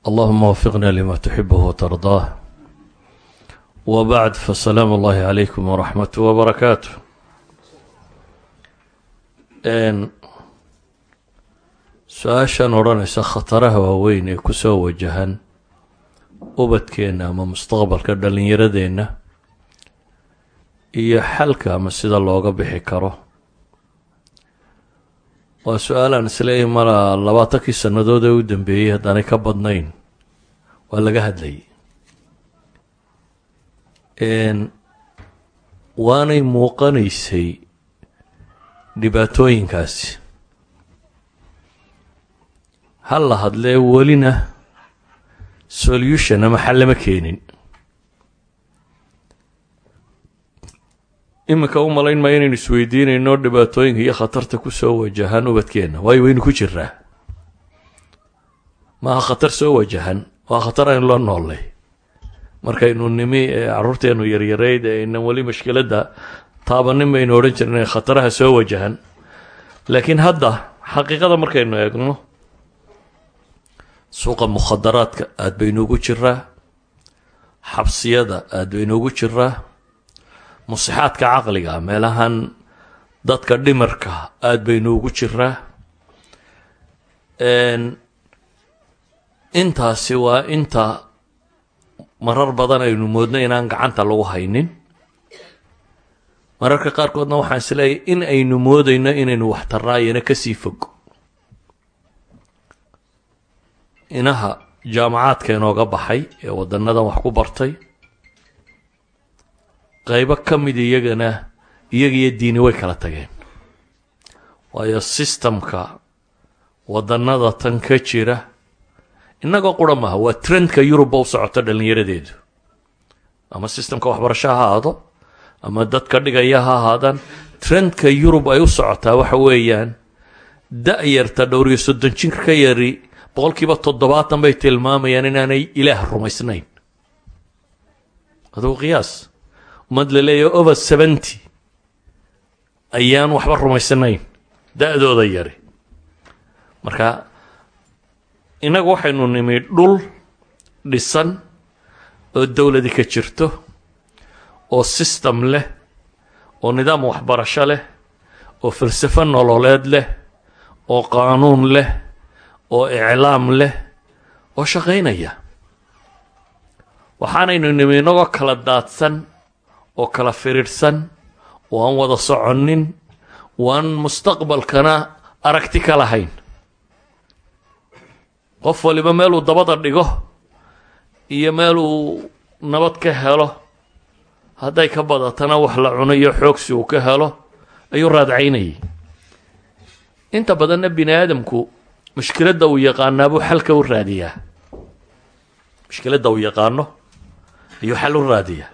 allahuma wafiqna lima tuxibh wtardaah wbacd fasalaamu اllahi calaykum waraxmat wbarakaatu su'aashan odhanaysa khataraha waaweyn ee ku soo wajahan ubadkeenna ama mustaqbalka dhallinyaradeenna iyo xalka ama sida looga bixi karo waa su'aalaan isleeyahy mala labaatankii sannadood ee u dambeeyey haddaanay ka badnayn. Waa laga hadlayay waanay muuqanaysay dhibaatooyinkaasi. Ha la hadlee welina solution ama xal lama keenin iminka u malayn maayo inaynu isweydiinayno dhibaatooyinka iyo khatarta ku soo wajahan ubadkeenna. Waayo waynu ku jiraa maaha khatar soo wajahan waa khatar aynu la noollay markaynu nimi caruurteenu yaryarayd ee aynan weli mashkiladda taabanin baynu odhan jirnay khataraha soo wajahan. Laakiin hadda xaqiiqada markaynu eegno suuqa mukhadaraadka aada baynuugu jiraa xabsiyada aada baynuugu jiraa musixaadka caqliga meelahan dadka dhimarka aada baynuugu jiraa intaasi waa inta marar badan aynu moodno inaan gacanta lagu haynin. Mararka qaarkoodna waxaan isleeyahy in aynu moodayno inaynu waxtaraayana ka sii fog. Inaha jaamacaadka inooga baxay ee wadanadan wax ku bartay qeybo ka mid iyagana iyaga iyo diini way kala tageen. Waayo sistamka wadanada tan ka jira innagoo qura maaha waa trendka yurubba u socoto dhallinyaradeedu. Ama sistamka waxbarasho ha ahaado ama dadka dhigaya ha ahaadaan trendka yurub ay u socotaa waxa weeyaan da-yarta dhowr iyo soddon jir ka yari boqolkiiba toddobaatan bay tilmaamayaan inaanay ilaah rumaysnayn. Adugu qiyaas umad la over seventy. Ayaan waxba rumaysnayn da-dooda yari. Marka innagu waxaynu nimi dhul dhisan oo dowladi ka jirto oo system leh oo nidaam waxbarasho leh oo falsafo nololeed leh oo qaanuun leh oo iclaam leh oo shaqaynaya. Waxaanaynu nimi inagoo kala daadsan oo kala firidhsan oo aan wada soconnin waan mustaqbalkana aragti ka lahayn. Qof waliba meeluu dabada dhigo iyo meeluu nabad ka helo hadday ka badatana wax la cunayo xoogsi uu ka helo ayuu raadcaynayay. Inta badanna bini aadamku mushkiladda uu yaqaanaabuu xalka u raadiyaa. Mushkiladda uu yaqaano ayuu xal u raadiyaa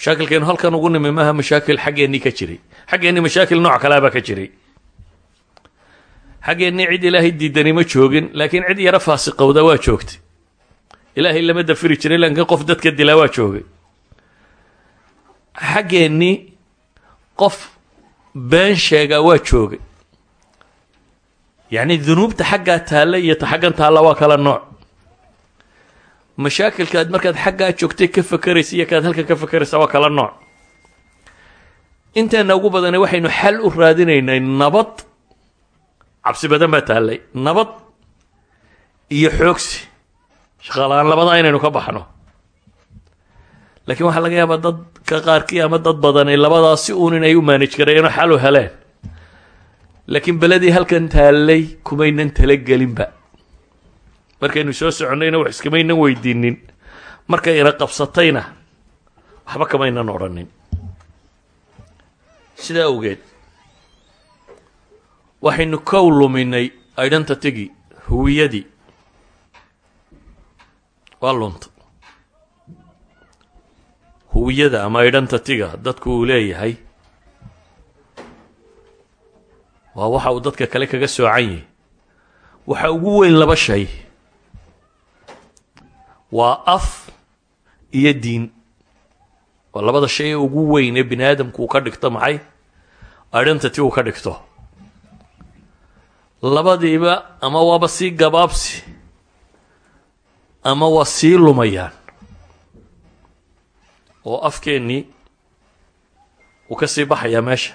mashaakilkeenu halkan ugu nimi maaha mashaakil xaggeennii ka jiray xaggeennii mashaakil nooc kaleabaa ka jiray xaggeennii cid ilaahay diidani ma joogin laakiin cid yaro faasiqowda waa joogtay. Ilaahay lama dafiri jiray laakiin qof dadka dilaa waa joogay. Xaggeennii qof been sheegaa waa joogay. Yacni dunuubta xaggaa taalla iyo ta xaggan taalla waa kala nooc mashaakilkaad markaad xaggaa joogtay ka fakeraysa iyo kaad halkan ka fakeraysa waa kala nooc. Inteena ugu badana waxaynu xal u raadinaynay nabad cabsi badan baa taallay. Nabad iyo xoogsi shaqaala-aan labadaa inaynu ka baxno. Laakiin waxaa laga yaabaa dadka qaarkii ama dad badani labadaas si uun inay u maanij kareenoo xal u heleen. Laakiin beledii halkan taallay kumaynan talagelinba markaynu soo soconnayna wax iskamaynan weydiinin markay ina qabsatayna waxba kamaynan odhanin sidaa awgeed waxaynu kow luminay identitygii huwiyadii. Waa lunta huwiyada ama identityga dadku uu leeyahay waa waxa uu dadka kale kaga soocan yahay. Waxa ugu weyn laba shay waa af iyo diin. Waa labada shay ee ugu weyn ee bini aadamku uu ka dhigto maxay? Identity uu ka dhigto. Labadiiba ama waaba sii gabaabsi ama waa sii lumayaan oo afkeennii wuu ka sii baxayaa meesha.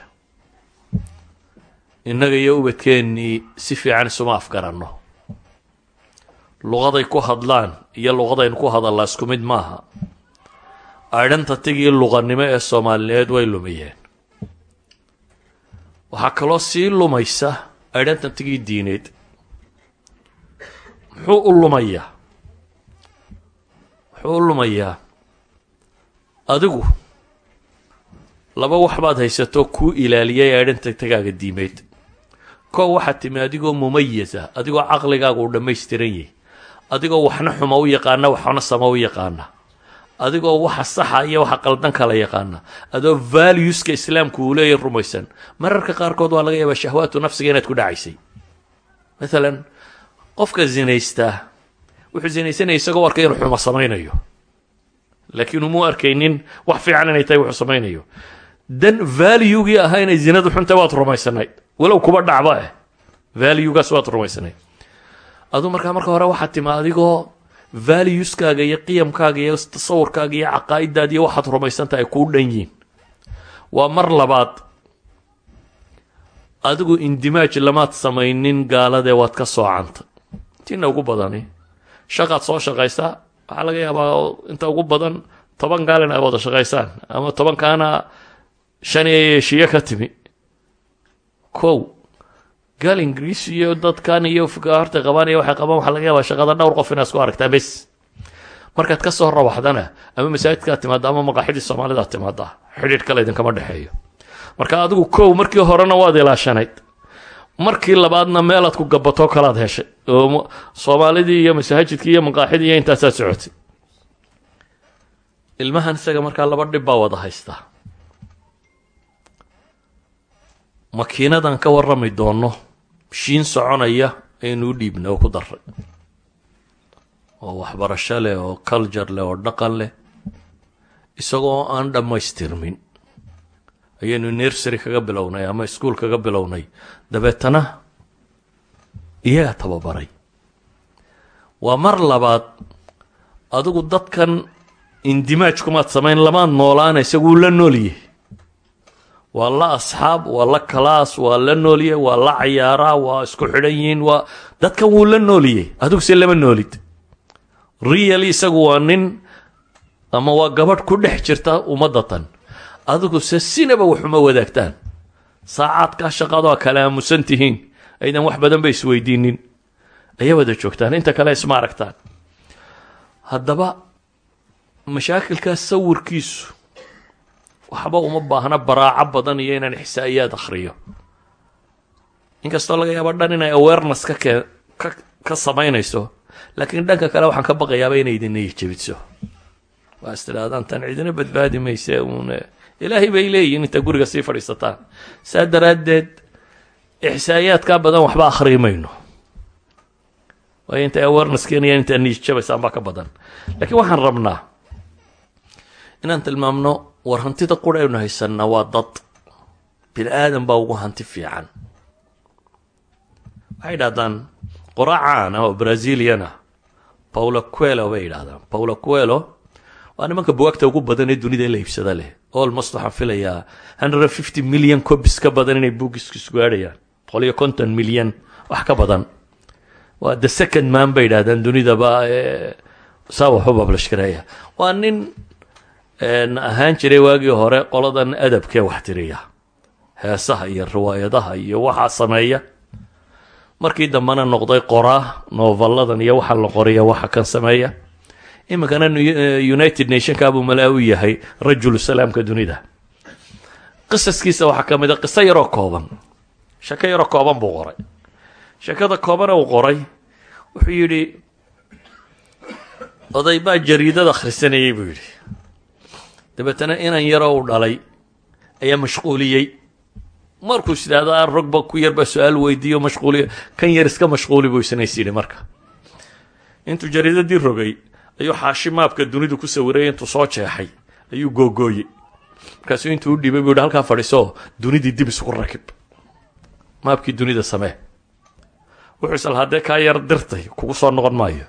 Innaga iyo ubadkeennii si fiican isuma afgaranno luqaday ku hadlaan iyo luqadaynu ku hadallaa isku mid maaha. Identitigii luqanimo ee soomaaliyeed way lumiyeen. Waxaa kaloo sii lumaysa identitigii diineed. Muxuu u lumayaa muxuu u lumayaa adigu laba wax baad haysato kuu ilaaliyay identitigaaga diimeed. Koo waxaad timi adigoo mumayasa adigoo caqligaaga uu dhammaystiran adigoo waxna xuma u yaqaana waxna sama u yaqaana. Adigoo waxa saxa iyo waxa qaldan kala yaqaana. Adoo valueska islaamku uu leeyahy rumaysan. Mararka qaarkood waa laga yaabaa shahwaatu nafsiga inaad ku dhacaysay. Maalan qofka zinaystaa wuxuu zinaysanaya isagoo arkay inuu xumo samaynayo. Laakiin umuu arkaynin wax fiican inay tahay wuxuu samaynayo. Dan valuegii ahaa inay zinadu xunta waad rumaysanayd. Walow kuba dhacba eh. Valuegaas waad rumaysanayd aduu markaa marka hore waxaad tima adigoo valueskaaga iyo qiyamkaaga iyo tasawurkaaga iyo caqaa'idaada iyo waxaad rumaysantaha ay kuu dhan yiin waa mar labaad adigu indimaaj lamaad samaynin gaaladee waad ka soocanta intiina ugu badani. Shaqaad soo shaqaysaa waxaa laga yaabaa inta ugu badan toban gaal in ay wada shaqaysaan ama tobankaana shan iyo shiyo ka timi. Kow gaal ingiriis iyo dadkan iyo horta qabaan iyo waxay qabaan waxaa laga yaabaa shaqada dhowr qof inaad isku aragtaa bes. Markaad ka soo rawaxdana ama masaajidkaad timaada ama maqaaxidii soomaalidaad timaada xidhiidh kale idinkama dhexeeyo. Marka adigu kow markii horena waad ilaashanayd markii labaadna meelaad ku gabatoo kalaad heshay oo soomaalidii iyo masaajidkii iyo maqaaxidii iyo intaasaad socotay ilmahan isaga markaa laba dhib baa wada haystaa makiinadan ka warrami doono mashiin soconaya aynu u dhiibna oo ku daray oo waxbarasho leh oo culture leh oo dhaqan leh. Isagoo aan dhammaystirmin ayaynu nersary kaga bilownay ama ischool kaga bilownay. Dabeetana iyagaa tababaray. Waa mar labaad adigu dadkan indimaajkumaad samayn lamaad noolaana isaguu la noolyahy waa la asxaab waa la kalaas waa la noolye waa la cayaaraa waa isku xidhan yihiin waa dadkan wuu la nooliyey adigu se lama noolid. Really isagu waa nin ama waa gabadh ku dhex jirta ummadatan adigu se sinaba waxuma wadaagtaan. Saacaadkaa shaqadoo kale aamusan tihiin. Aydan wax badan ba isweydiinin. Ayaa wada joogtaan inta kale isma aragtaan. Haddaba mashaakilkaas sawirkiisu waxba uma baahna baraaco badan iyo inaan ixsaa'iyaad akhriyo. Inkastoo laga yaaba dhan inay awareness ka kee ka ka samaynayso laakiin dhanka kale waxaan ka baqayaaba inay idin niyijabidso waa is tan cidina badbaadi mayse uun ilaahay bay leeyihiin intaa guriga sii fadhiisataan saa daraaddeed ixsaa'iyaadkaa badan waxba akhriyi mayno. Waayo intay awareness keenayaan intaa niyijabaysaan baa ka badan. Laakiin waxaan rabnaa inaan tilmaamno war hantida qura aynu haysanaa waa dad. Bini aadan baa ugu hanti fiican. Waxay yidhahdaan qora caana oo braziliana. Paulo quelo bay yidhahdaan paulo quelo waa nimanka buwaagta ugu badan ee dunida la iibsada leh. Almost waxaan filayaa hundred fifty million copies ka badan inay buugiskiisu gaadhayaan boqol iyo konton milyan wax ka badan. Waa the second man bay yidhahdaan dunidaba saa waxu bablashgareeya waa nin ahaan jiray waagii hore qoladan adabkee wax tiriya. Heesaha iyo riwaayadaha iyo waxaa sameeya. Markii dambena noqday qoraa novalladan iyo waxa la qoriya waxa kan sameeya. Iminkana united nationkaabuu malaa u yahay rajulu salaamka dunida. Qisaskiisa waxaa ka mid a qiso yaroo kooban. Sheko yaroo kooban buu qoray. Sheekada koobana uu qoray wuxuu yidhi oday baa jariidada akhrisanayay buu yidhi dabeetana inan yaroo u dhalay ayaa mashquuliyey. Markuu is idhaahda rogba ku yarbaa su'aal weydiiyo kan yar iska mashquuli buu isnays yidhi marka. Intuu jariidadii rogay ayuu xaashi maabka dunidu ku sawiray intuu soo jeexay ayuu googooyey. Markaasuu intuu u dhiibay buu yidhi halkaa fadhiisoo dunidii dib isugu rakib. Maabkii dunida samee. Wuxuu isla haddee kaa yar dirtay kugu soo noqon maayo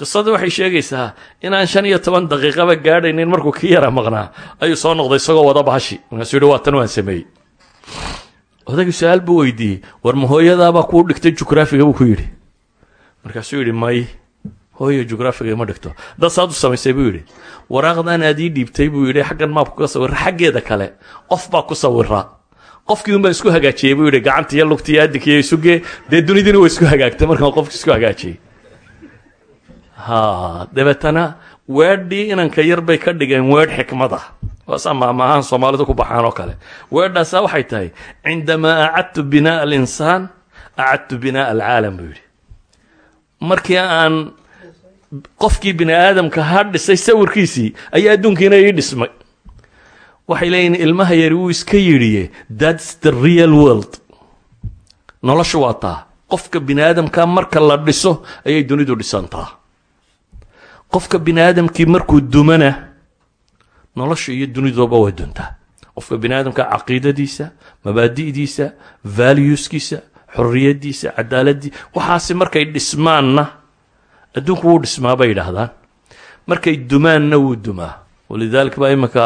qisadii waxay sheegaysaa inaan shan iyo toban daqiiqaba gaadhaynin markuu ki yara maqnaa. Ayuu soo noqday isagoo wada bahashi markaasuu yihi waa tan waan sameeyey. Odagii su'aal buu weydiiyey. War hooyadaabaa kuu dhigtay jugraafiga? Buu ku yidhi. Markaasuu yidhi may hooyo jugraafiga ima dhigto. Dad saad u samaysay buu yidhi. Waraaqdan aad ii dhiibtay buu yidhi. Xaggan maabku ka sawira xaggeeda kale qof baa ku sawiraa qofkii un baan isku hagaajiyey buu yidhi. Gacanta iyo lugta iyo adinka iyo isugee dee dunidiina way isku hagaagtay. Markaan qofki isku hagaajiyey. ha dabeetana weedhii inanka yar bay ka dhigeen weedh xikmad ah waasaa maamaahaan soomaalidu ku baxaan oo kale. Weedhaasaa waxay tahay cindamaa acadtu binaa alinsaan acadtu binaa alcaalam buu yidhi. Markii aan qofkii bini aadamka ha dhisay sawirkiisii ayaa adduunkiina ii dhismay. Waxay leeyihiin ilmaha yari wuu iska yidhiye thats the real world. Noloshu waa taa qofka bini aadamka marka la dhiso ayay dunidu dhisantaa qofka bini aadamkii markuu dumana nolosha iyo duniduba way duntaa. Qofka bini aadamka caqiidadiisa mabaadi'diisa valueskiisa xorriyadiisa cadaaladii waxaasi markay dhismaanna adduunku wuu dhismaa bay yidhaahdaan. Markay dumaanna wuu dumaa. Walidaalika baa iminka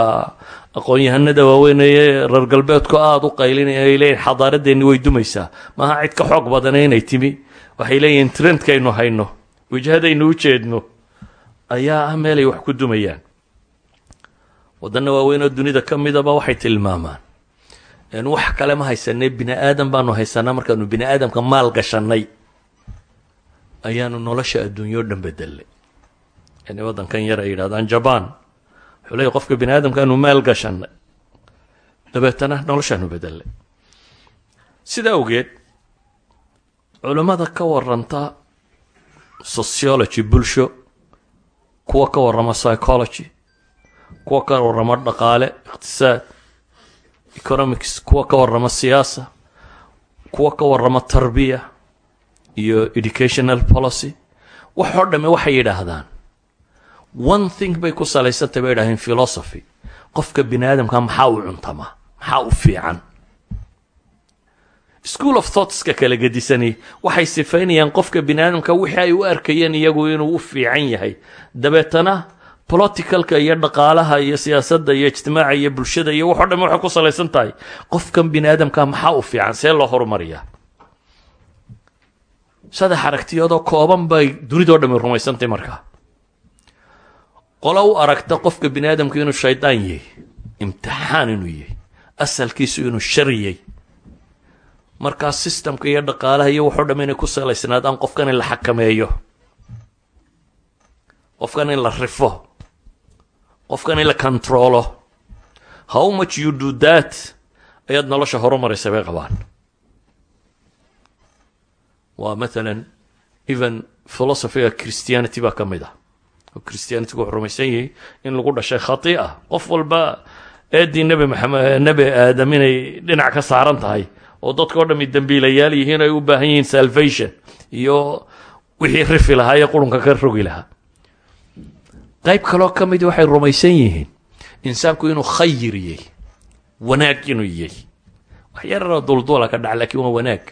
aqoon-yahanada waaweyneye reer galbeedku aada u qaylinaya ay leeyihiin xadaaradeenni way dumaysaa. Maaha cid ka xoog badana inay timi. Waxay leeyihiin trendkaynu hayno. Wajhadaynu u jeedno ayaa ah meelay wax ku dumayaan. Waddanna waaweyn oo dunida ka midaba waxay tilmaamaan wax kale ma haysanay bini aadam baanu haysanaa markaanu bini aadamka maal gashanay ayaanu nolosha adduunyo dhan bedelnay yani waddankan yar ay yidhahdaan jaban wuxuu leeyahy qofka bini aadamkaanu maal gashanay dabeetana noloshaanu bedelnay sida awgeed culammada ka waranta sociology bulsho kuwa ka warrama psychology kuwa ka warrama dhaqaale iqtisaad economics kuwa ka warrama siyaasa kuwa ka warrama tarbiya iyo educational policy waxoo dhamme waxay yidhaahdaan one thing bay ku salaysantay bay yidhahdeen philosophy. Qofka bini aadamka maxaa u cuntama? Maxaa u fiican school of thoughtska kala gedisani waxay sifaynayaan qofka bini aadamka wixii ay u arkayeen iyagu inuu u fiican yahay. Dabeetana politicalka iyo dhaqaalaha iyo siyaasadda iyo ijtimaaca iyo bulshada iyo waxoo dhamme waxay ku salaysan tahay. Qofkan bini aadamka maxaa u fiican? See loo horumariyaa. Saddex aragtiyoodoo kooban bay dunidoo dhammi rumaysantay markaa qolo u aragta qofka bini aadamku inuu shaydaan yahay imtixaan inuu yahay asalkiisu inuu shar yahay markaa sistamka iyo dhaqaalaha iyo waxoo dhamme inay ku salaysnaadaan qofkan in la xakameeyo. Qofkan in la rifo. Qofkan in la controlo. How much you do that? Ayaad nolosha horumaraysa bay qabaan. Waa mathalan even philosophyga christianity baa ka mid ah. Oo christianitygu wuxuu rumaysan yahay in lagu dhashay khati ah qof walba eedii nebi maxamed nebi aadam inay dhinac ka saaran tahay oo dadka o dhami dembiilayaal yihiin ay u baahan yihiin salvation iyo wixii rifi lahaa iyo qurunka ka rogi lahaa. Qayb kaloo ka mid waxay rumaysan yihiin insaanku inuu khayir yahy wanaag inuu yahy wax yararoo dulduula ka dhaca lakiin waa wanaag.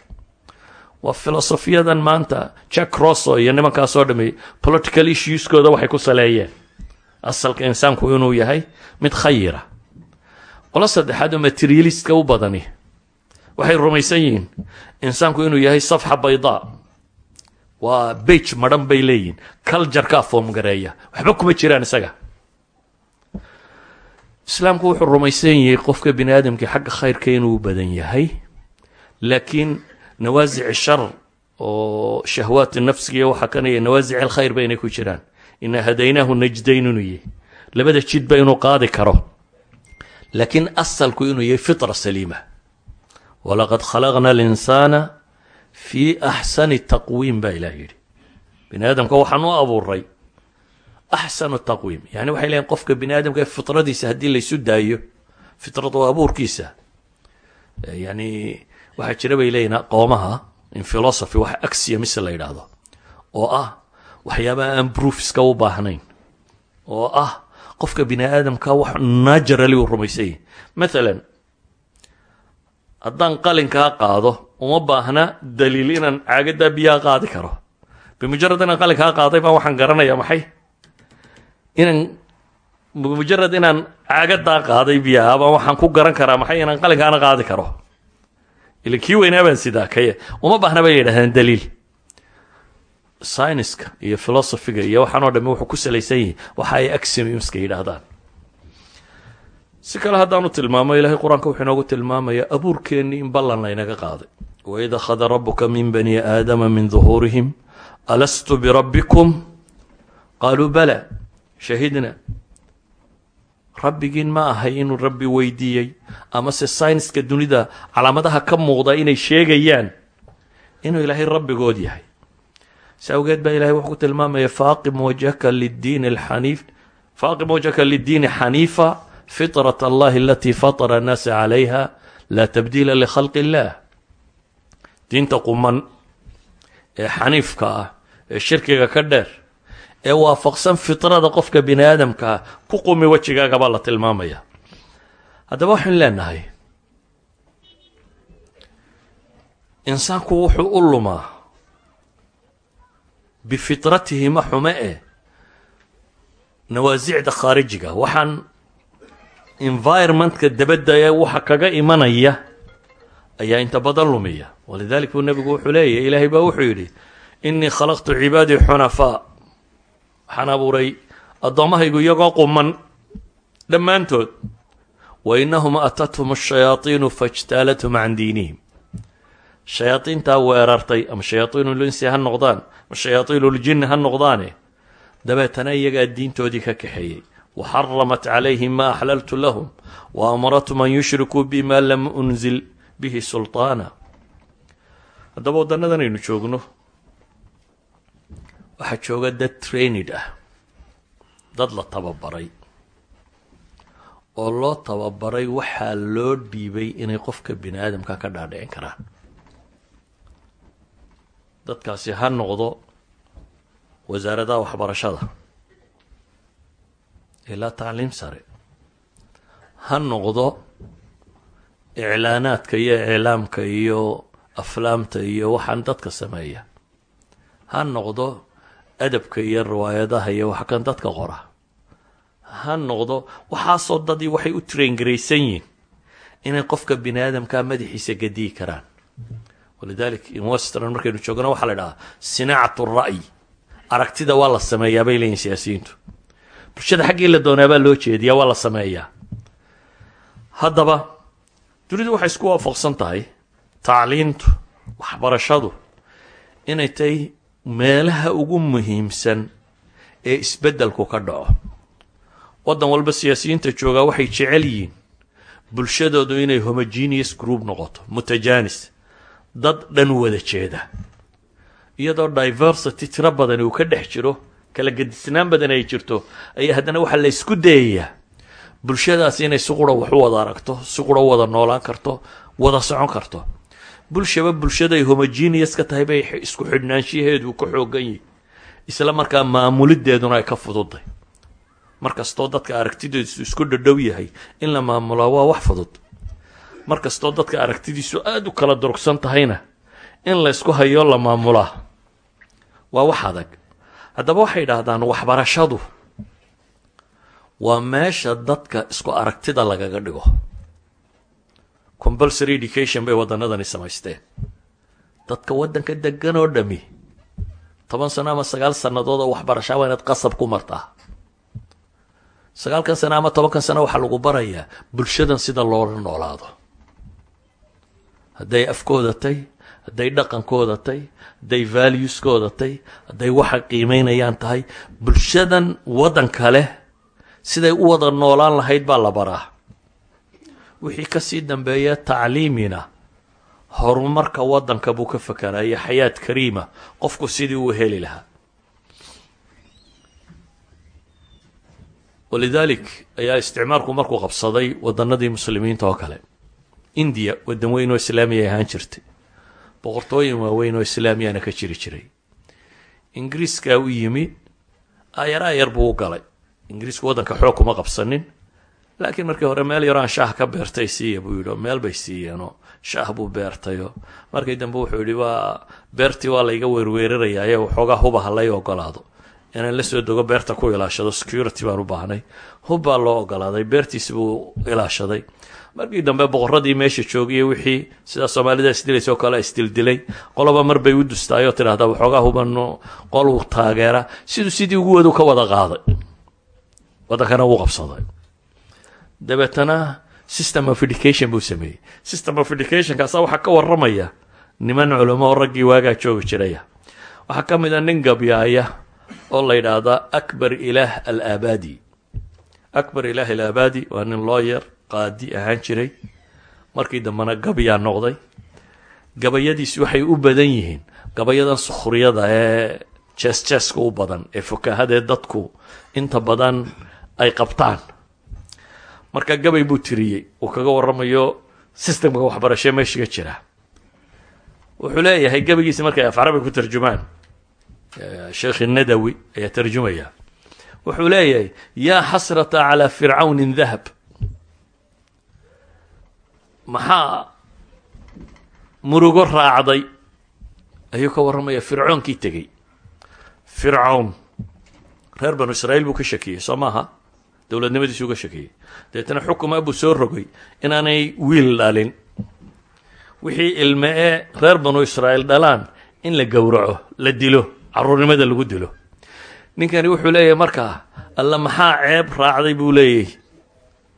Waa filosofiyadan maanta jack rosso iyo nimankaasoo dhami political issueskooda waxay ku saleeyeen. Asalka insaanku inuu yahay mid khayira qolo saddexaad oo materialistka u badani waxay rumaysan yihiin. Insaanku inuu yahay safxa baydaa waa bage madhan bay leeyihiin culjarkaa foomgareeya waxba kuma jiraan isaga. Islaamku wuxuu rumaysan yahay qofka bini aadamkii xagga khayrka inuu badan yahay. Laakiin nawaasic shar oo shahwaat nafsigiiyo waxaa kanaya nawaasic alkhayr ba inay ku jiraan. Ina hadaynaahu najdayn inuu yahay. Labada jidba inuu qaadi karo. Laakiin asalku inuu yahay fitra saliima walaqad khalaqna alinsaana fii axsani taqwiim baa ilaah yidhi. Bini aadamka waxaan u abuuray axsanu taqwiim yani waxay leeyiin qofka bini aadamka fitradiisa haddii laysu daayo fitrada oo abuurkiisa yani waxaa jira bay leeyihiin qoomaha in philosophy wax axiomis la yidhaahdo oo ah waxyaabaha aan broofiska u baahnayn oo ah qofka bini aadamka wax naturally u rumaysan yahi haddaan qalinkaa qaado uma baahna daliil inaan caagadaa biyaha qaadi karo. Bimujarad inaan qalinkaa qaaday baa waxaan garanayaa maxay? Inaan bimujarad inaan caagadaa qaaday biyaha baa waxaan ku garan karaa maxay? Inaan qalinkaana qaadi karo. Ila kii weynaa baan sidaa uma baahna bay yidhahdeen daliil. Syniska iyo philosophiga iyo waxaan oo dhami wuxuu ku salaysan waxa ay axiomuska yidhaahdaan si kale haddaanu tilmaamo ilahay qur'aanka wuxuu inoogu tilmaamaya abuurkeennii in ballan laynaga qaaday. Waid akhada rabuka min bani aadama min duhuurihim alastu birabbikum qaaluu bala shahidna rabbigiin ma ahay inuu rabbi weydiiyey amase syniska dunida calaamadaha ka muuqda inay sheegayaan inuu ilaahay rabbigood yahay. Si awgeed baa ilahay wuxuu ku tilmaamaya faaqim wajhaka lidiin alxaniif faaqim wajhaka lidiini xaniifa fitrat allahi alatii fatara annaasa calayha laa tabdiila likhalqi illah diinta quman ee xaniifka ah ee shirkiga ka dheer ee waafaqsan fitrada qofka bini aadamka ah ku qumi wejigaaga baa la tilmaamaya haddaba waxaynu leenahay insaanku wuxuu u lumaa bifitratihi xume eh nawaasicda khaarijiga waxaan environmentka dabadda ee waxa kaga imanaya ayaa inta badan lumiya. Walidalik buu nebigu wuxuu leeyahy ilaahay baa wuxuu yidhi inii khalaqtu cibaadii xunafaa. Waxaan abuuray addoommahaygu iyagoo quman dhammaantood. Wa inahum atathum ashayaaiinu fajtaalathum can diinihim. Shayaadiintaa weerartay ama shayaaiinulinsi ha noqdaan ama shayaaiinuljinni ha noqdaane. Dabeetana iyagaa diintoodii ka kaxeeyey wa xaramat calayhim ma axlaltu lahum wa amaratum an yushrikuu bima lam unzil bihi sulطaana haddaba wadanadan aynu joogno waxaa jooga dad trainid ah dad la tababaray oo loo tababaray waxaa loo dhiibay inay qofka bini aadamka ka dhaadhicin karaan dadkaasi ha noqdo wasaaradaha waxbarashada ilaa tacliim sare. Ha noqdo iclaanaadka iyo iclaamka iyo aflaamta iyo waxaan dadka sameeya. Ha noqdo adabka iyo riwaayadaha iyo wax kan dadka qora. Ha noqdo waxaasoo dadii waxay u traingaraysan yihiin inay qofka bini aadamkaa madaxiisa gadiyi karaan. Walidalik in western markaynu joogno waxaa la idhahaa sinaacat ra'yi. Aragtida waa la sameeyaa bay leeyihiin siyaasiyiintu bulshada xaggii la doonaabaa loo jeediyaa waa la sameeyaa. Haddaba dunidu waxay isku waafaqsan tahay tacliintu waxbarashadu inay tahay meelaha ugu muhiimsan ee isbeddelku ka dhaco. Waddan walba siyaasiyiinta joogaa waxay jecel yihiin bulshadoodu inay homogeneous group noqoto mutajaanis dad dhan wada jeeda. Iyadoo diversity tiro badan uu ka dhex jiro kala gedisnaan badan ay jirto ayaa haddana waxaa la ysku dayayaa bulshadaas inay si qura wax u wada aragto si qura wada noolaan karto wada socon karto. Bulshaba bulshaday homogeneous ka tahay bay isku xidhnaanshaheedu ka xoogan yihi isla markaa maamulideeduna ay ka fududay markastoo dadka aragtidiisu isku dhadhow yahay in la maamulaa waa wax fudud. Markastoo dadka aragtidiisu aada u kala durugsan tahayna in laysku hayo la maamulaa. Waa wax adag haddaba waxay idhaahdaan waxbarashadu waa meesha dadka isku aragtida lagaga dhigo. Compulsory education bay waddanadani samaysteen. Dadka waddanka degan oo dhami toban sano ama sagaal sannadood oo waxbarashaa waa inaad qasab ku martaa. Sagaalkan sano ama tobankan sano waxaa lagu barayaa bulshadan sida loola noolaado. Hadday afkooda tay hadday dhaqankooda tay hadday valueskooda tay hadday waxa qiimeynayaan tahay. Bulshadan waddanka leh siday u wada noolaan lahayd baa la baraa. Wixii ka sii dambeeya tacliimina horumarka waddanka buu ka fakaraya xayaad kariima qofku sidii uu heli lahaa. Walidalik ayaa isticmaalku markuu qabsaday wadanadii muslimiinta oo kale. Indiya wadan weyn oo islaamiya ahaan jirtay boqortooyin waaweyn oo islaamiyana ka jiri jiray. Ingiriiskaa u yimi ayar ayar buu u galay. Ingiriisku waddanka xoog kuma qabsanin. Laakiin markii hore meel yaroo aan shaah ka beertay siiya buu yidhi meel bay siiyeenoo shaah buu beertayo markii dambe wuxuu yidhi waa beertii waa layga weerweerarayaa waxoogaa huba ha lay ogolaado inaan la soo dogo beerta ku ilaashado security baan u baahnay hub baa loo ogolaaday beertiisi buu ilaashaday markii dambe boqoradii meesha joogiyay wixii sidaa soomaalida isdilaysa oo kale isdildilay qoloba mar bay u dustaayoo tidhahdaa waxoogaa hubano qoluu taageera. Siduu sidii ugu wadu ka wada qaaday. Waddankana wuu qabsaday. Dabeetana system of education buu sameeyey. System of educationkaasa waxaa ka waramaya niman culamo oo raggii waagaa joogi jiraya. Waxaa ka mid a nin gabyaaya oo la yidhaahdaa akbar ilaah alaabadi akbar ilaah alaabadi waa nin looyer qaadi ahaan jiray. Markii dambena gabyaa noqday gabayadiisi waxay u badan yihiin. Gabayadan sukhriyada ee jees-jeeska u badan ee fokahadee dadku inta badan ay qabtaan. Marka gabay buu tiriyey uu kaga waramayo systemka waxbarashee meeshiga jira. Wuxuu leeyahay gabaygiisi markay af carabi ku tarjumaan. Sheekhi nadawi ayaa tarjumaya. Wuxuu leeyahay yaa xasrata calaa fircawnin dahab maxaa murugo raacday? Ayuu ka warramaya fircoonkii tegey. Fircawn reer banu israa'iil buu ka shakiyey soo maaha? Dowladnimadiisuu ka shakiyey. Dabeetana xukuma buu soo rogay inaanay wiil dhalin. Wixii ilme ee reer banu israa'iil dhalaan in la gowraco la dilo caruurnimada lagu dilo. Ninkani wuxuu leeyahay markaa alla maxaa ceeb raacday buu leeyahy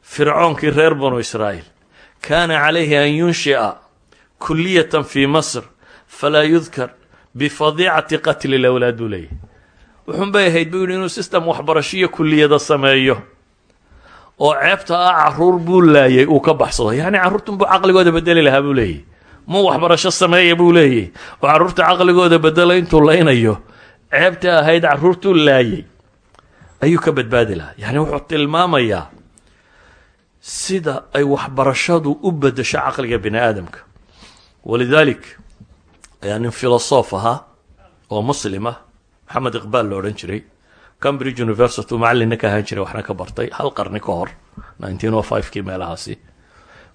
fircoonkii reer banu israa'iil kaana calayhi an yunshi'a kuliyatan fii masr falaa yudkar bifadiicati qatli lawlaad buu leeyahy wuxuun bay ahayd buu yidhi inuu system waxbarashiyo kuliyada sameeyo oo ceebta ah carruur buu laayay uu ka baxsado. Yacni carruurtan buu caqligooda bedeli lahaa buu leeyahy mu waxbarasho sameeya buu leeyahy oo carruurta caqligooda bedela intuu laynayo ceebta ahayd carruurtuu laayay ayuu ka badbaadi lahaa. Yacni wuxuu tilmaamayaa sida ay waxbarashadu u bedesho caqliga bini aadamka walidaalik ayaa nin filosof ahaa oo muslim ah maxamed iqbaal la odhan jiray. Cambridge university macallinna ka ahaan jiray waxna ka bartay hal qarni ka hor nineteen o five kii meelahaasi.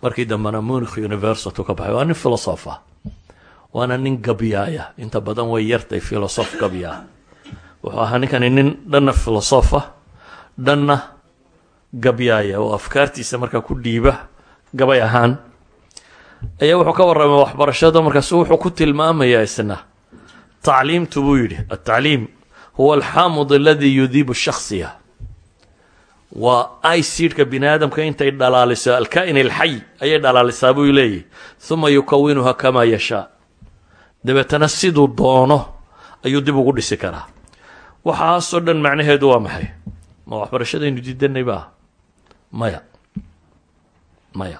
Markii dambena munikh university ka baxay waa nin filosof ah waana nin gabyaaya. Inta badan way yartay filosof gabyaa. Wuxuu ahaa ninkani nin dhanna filosof ah dhanna gabyaaya oo afkaartiisa markaa ku dhiiba gabay ahaan. Ayaa wuxuu ka warramay waxbarashada markaasu wuxuu ku tilmaamayaa isna. Tacliimtu buu yidhi altacliim huwa alxaamud aladi yudiibu shaksiya waa isidka bini aadamka intay dhalaaliso alkaa-in alxay ayay dhalaalisaa buu leeyahy uma yukawinuha kamaa yashaa. Dabeetana siduu doono ayuu dib ugu dhisi karaa. Waxaasoo dhan macnaheedu waa maxay? Ma waxbarashadaynu diidanay baa maya. Maya.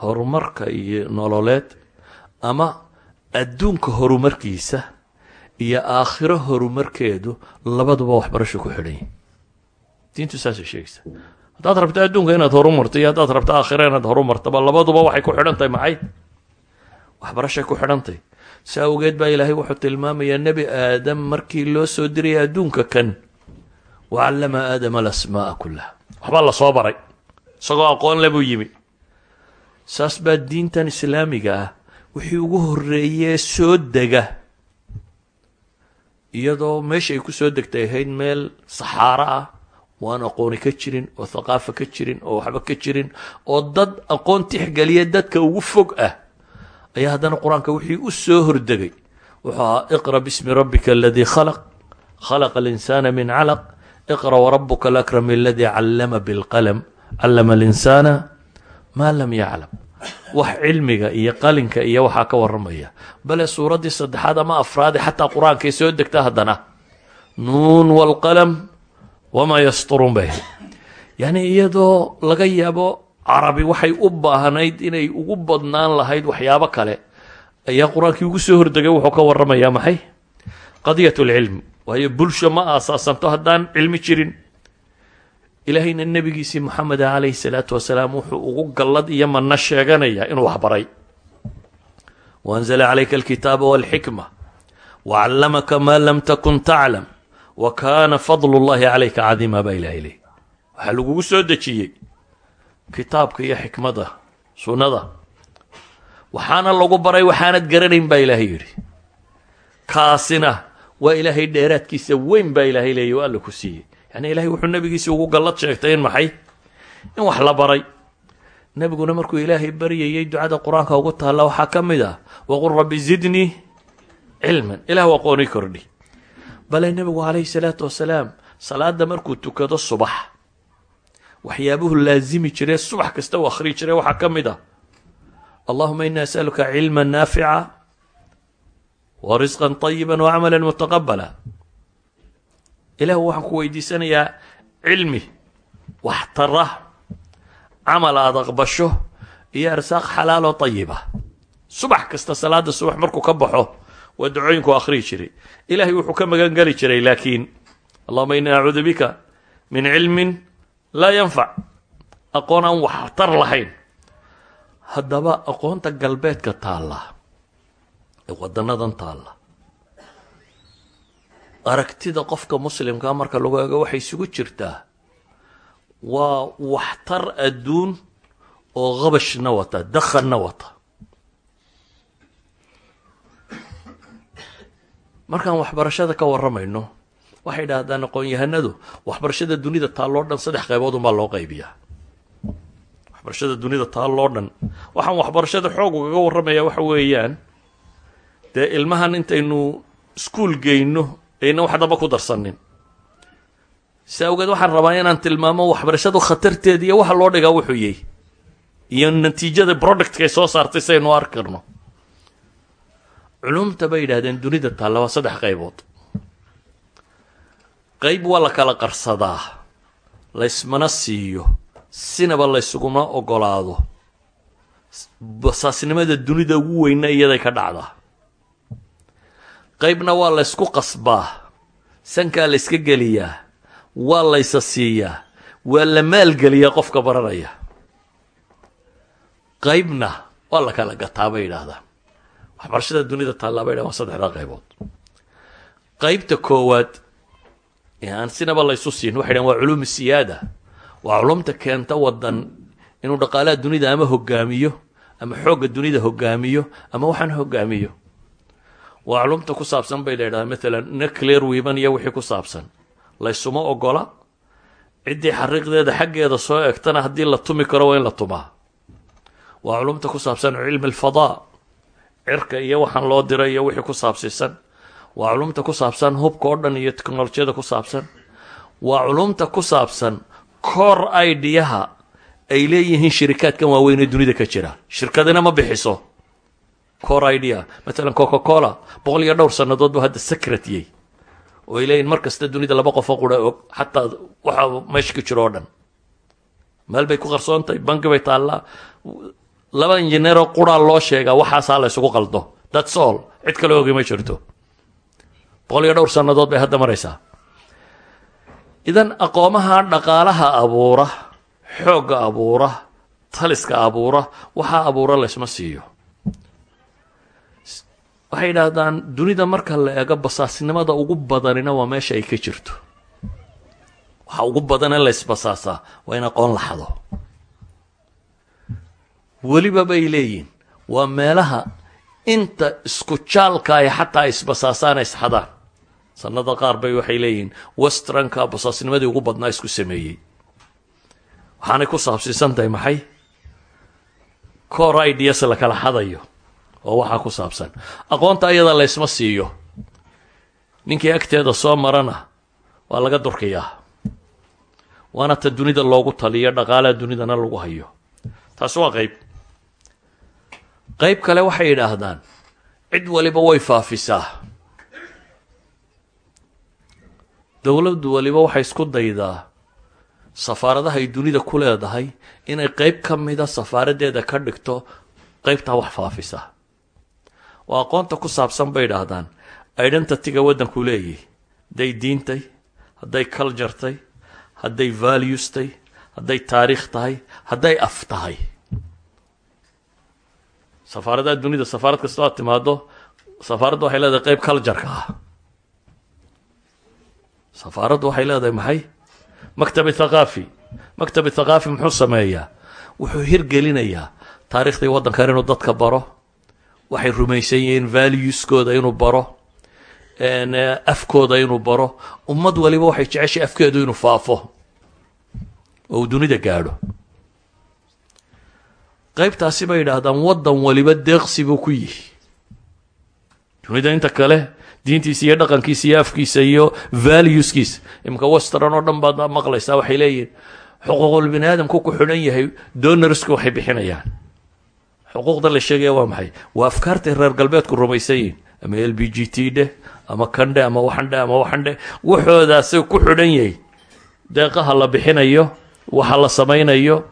Horumarka iyo nololeed ama adduunka horumarkiisa iyo aakhiro horumarkeedu labaduba waxbarasho ku xidhan yihiin diintu saasay sheegaysa haddaad rabto adduunka inaad horumarto iyo haddaad rabto aakhiro inaad horumartaba labaduba waxay ku xidhan tahay maxay waxbarashay ku xidhantahy si awgeed baa ilaahay wuxuu tilmaamayaa nebi aadam markii loo soo diraya adduunka kan wacallama aadama alasmaaa kullaha waxbaa la soo baray isagoo aqoon le buu yimi saas baa diintan islaamiga ah wixii ugu horreeyee soo dega iyadoo meesha ay ku soo degtay ahayd meel saxaaro ah waan aqooni ka jirin oo thaqaafa ka jirin oo waxba ka jirin oo dad aqoon tixgeliya dadka ugu fog ah ayaa haddana qur'aanka wixii u soo hordegay wuxuu ahaa iqra bismi rabbika aladii khalaq khalaqa alinsaana min calaq iqra warabuka alakram aladii callama bilqalam callama alinsaana maa lam yaclam wax cilmiga iyo qalinka iyo waxaa ka waramaya bale suuraddii saddexaad ama afraade xataa qur'aankay soo degta haddana nuun walqalam wamaa yasturuun bay ahayd yacni iyadoo laga yaabo carabi waxay u baahnayd inay ugu badnaan lahayd waxyaabo kale ayaa qur'aankii ugu soo hordegay wuxuu ka waramayaa maxay qadiyat lcilm waayo bulsho ma aasaasanto haddaan cilmi jirin. Ilaahayna nebigiisii moxameda calayhi salaatu wasalaam wuxuu ugu gallad iyo manno sheeganayaa inuu waxbaray. Waanzala calayka alkitaaba walxikma. Wacallamaka maa lam takun taclam wa kaana fadlu llahi calayka cadiima baa ilahay leh waxaa lagugu soo dejiyey kitaabka iyo xikmadda sunnada. Waxaana lagu baray waxaanad garanayn baa ilaahay yidhi. Kaasina waa ilaahay dheeraadkiisa weyn baa ilaahay leeyay o alla ku siiyey. Yacni ilahay wuxuu nebigiisii ugu gallad sheegtay in maxay? In wax la baray. Nebiguna markuu ilaahay baryayey ducada qur'aanka ugu taalla waxaa ka mid ah waqul rabbi zidnii cilman. Ilah aqooni kordhi. Bale nebigu calayhi salaatu wasalaam salaada markuu tukado subax waxyaabuhu laazimi jiree subax kasta u akhrii jiray waxaa ka mid ah allahuma ini asaluka cilma naafica wa risqan طayiba wa camala mutaqabala ilahu waxaan ku weydiisanayaa cilmi waxtara camal aada aqbasho iyo arsaaq xalaaloo طayiba subax kasta salaada subax markuu ka baxo waa ducooyinku akhriyi jiray ilahay wuxuu ka magan geli jiray laakiin allahuma ini acuudu bika min cilmin laa yanfac aqoon aan waxtar lahayn haddaba aqoonta galbeedka taalla ee wadanadan taalla. Aragtida qofka muslimkaa marka lagu eego waxay isugu jirtaa waa waxtar adduun oo qabashna wata dakhanna wata. Markaan waxbarashada ka warramayno waxay dhahdaan aqoon-yahanadu waxbarashada dunida taalloo dhan saddex qaybood unbaa loo qaybiyaa. Waxbarashada dunida taalloo dhan waxaan waxbarashada xoog ugaga warramaya waxa weeyaan dee ilmahan intaynu iskuol geyno ayna wax damba ku darsanin. Si awgeed waxaan rabaa inaan tilmaamo waxbarashadu khatarteeda iyo waxa loo dhigaa wuxuu yahy iyo natiijada productkay soo saartay si aynu arki karno culumta bay yidhahdeen dunida taalla waa saddex qaybood. Qayb waa la kala qarsadaa laysmana siiyo sinaba laysuguma ogolaado basaasnimada dunida ugu weyna iyaday ka dhacdaa qaybna waa laysku qasbaa. Sankaa layska geliyaa. Waa laysa siiyaa. Waa la maalgeliyaa qofka baranaya. Qaybna waa la kala gataa bay yidhaahdaan. Waxbarashada dunida taallaa bay dhahan waa saddexdaa qaybood. Qaybta koowaad ee aan sinaba laysu siin waxay dhahan waa culuum siyaada. Waa culumta keenta wadan inuu dhaqaalaha dunida ama hogaamiyo ama xoogga dunida hogaamiyo ama waxaan hogaamiyo waa culumta ku saabsan bay la ydhaha maalan nuclear wiban iyo wixii ku saabsan. Laysuma ogola ciddii xariiqdeeda xaggeeda soo egtana haddii la tumi karo waa in la tumaa. Waa culumta ku saabsan cilmi alfadaa cirka iyo waxaan loo diray iyo wixii ku saabsiisan. Waa culumta ku saabsan hubka oo dhan iyo teknolojiyada ku saabsan. Waa culumta ku saabsan cor ideaha ay leeyihiin shirikaadkan waaweyn ee dunida ka jira. Shirkadina ma bixiso cor idea. Matalan coca cola boqol iyo dhowr sannadood bu hadda secretiyey. Oo ay leeyihiin dunida laba qofoo qura og xataa waxa meesha ka jiro oo dhan. Meel bay ku qarsoontahay banki bay taallaa. Laba injineeroo quraa loo sheegaa waxaasaa la ysugu qaldo. Thats all. Cid kale ogi ma jirto. Boqol iyo dhowr sannadood bay hadda maraysaa. Idan aqoomaha dhaqaalaha abuura xoogga abuura taliska abuura waxaa abuura laysma siiyo waxay yidhaahdaan dunida marka la eego basaasnimada ugu badanina waa meesha ay ka jirto. Waxa ugu badan in laysbasaasaa waa in aqoon la xado. Weliba bay leeyihiin waa meelaha inta isku jaalka ay xataa isbasaasaan isxadaan sanada qaar bay waxay leeyihiin westranka basaasnimadii ugu badnaa isku sameeyey. Waxaanay ku saabsiisan tahay maxay? Cor ideas la kala xadayo oo waxaa ku saabsan. Aqoonta ayada laysma siiyo. Ninkii agteeda soo marana waa laga durkiyaa. Waana ta dunida loogu taliyo dhaqaalaha dunidana lagu hayo. Taasi waa qayb. Qayb kale waxay yidhaahdaan cid waliba way faafisaa. Dowladdu waliba waxay isku daydaa safaaradaha ay dunida ku leedahay inay qayb ka mida safaaraddeeda ka dhigto qaybtaa wax faafisa waa aqoonta ku saabsan bay idhaahdaan. Identityga waddanku leeyahy hadday diintay hadday culturtay hadday valuestay hadday taariikh tahay hadday af tahay. Safaaradaha dunida safaarad kastoo aad timaado safaaraddu waxay leedahay qayb culturka ah. Safaaraddu waxay leedahay maxay? Maktabi thaqaafi. Maktabi thaqaafi muxuu sameeyaa? Wuxuu hirgelinayaa taariikhdii waddankan inuu dadka baro waxay rumaysan yihiin valueskooda inuu baro afkooda inuu baro. Ummad waliba waxay jeceshay afkeedu inuu faafo oo uu dunida gaadho. Qaybtaasi bay yidhaahdaan waddan waliba deeqsi buu ku yihi dunida inta kale diintiisa iyo dhaqankiisa iyo afkiisa iyo valueskiisa iminka western oo dhan baad maqlaysaa waxay leeyihiin xuquuqul bini aadamku ku xidhan yahay donorsku waxay bixinayaan xuquuqda la sheegaya waa maxay? Waa afkaartay reer galbeedku rumaysan yihiin ama l b g t dheh ama kandhe ama waxandhe ama waxandhe waxoodaasay ku xidhan yahay. Deeqaha la bixinayo waxa la samaynayo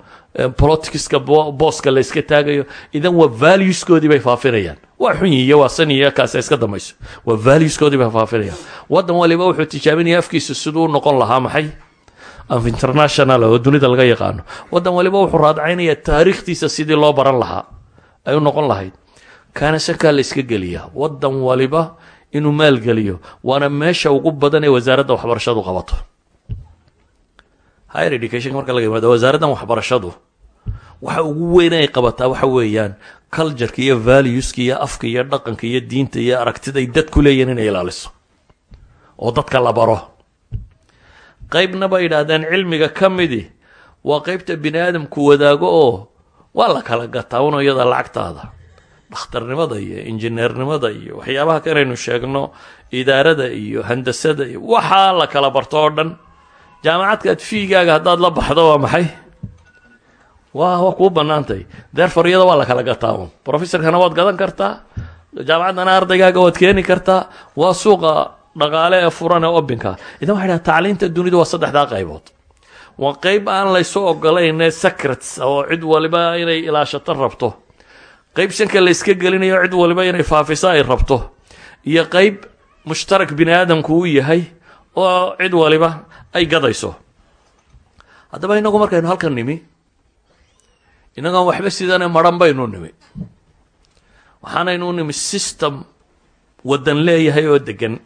politicska booska la iska taagayo idan waa valueskoodii bay faafinayaan waa xun yihiyo waa san iyo kaasi iska dambayso. Waa valueskoodii bay faafinayaan waddan waliba wuxuu tijaabinaya afkiisa siduu noqon lahaa maxay? Af international oo dunida laga yaqaano. Waddan waliba wuxuu raadcaynaya taariikhtiisa sidii loo baran lahaa ay u noqon lahayd. Kaana sakaa la iska geliyaa waddan waliba inuu maalgeliyo waana meesha ugu badan ee wasaaradda waxbarashadu qabato. Higher education marka laga yimaado wasaaraddan waxbarashadu waxa ugu weyn ay qabataa waxa weeyaan cultureka iyo valueska iyo afka iyo dhaqanka iyo diinta iyo aragtida ay dadku leeyihiin inay ilaaliso. Oo dadka la baro. Qaybna bay yidhaahdeen cilmiga ka midi waa qaybta bini aadamku wadaago oo waa la kala gataa uno iyada lacagtaada. Dhakhtarnimada iyo injineernimada iyo waxyaabaha ka inaynu sheegno idaarada iyo handasada iyo waxaa la kala barto oo dhan. Jaamacadkaad fiigaaga haddaad la baxdo waa maxay? Waa waa kuu banaantay therefore iyada waa la kala gataa un professorkana waad gadan kartaa. Jaamacaddana ardaygaaga waad keeni kartaa. Waa suuqa dhaqaale ee furan ee obinka. Idan waxay dhaha tacliinta dunidu waa saddexdaa qaybood waa qeyb aan laysu ogolayn secrets oo cid waliba inay ilaashato rabto. Qeyb shanka la yska gelinayo cid waliba inay faafiso ay rabto. Iyo qeyb mushtarak bini aadamku u yahay oo cid waliba ay gadayso. Haddaba inagu markaynu halkan nimi innagaan waxba sidane maran baynu nimi. Waxaanaynu nimi system waddan leeyahay oo degan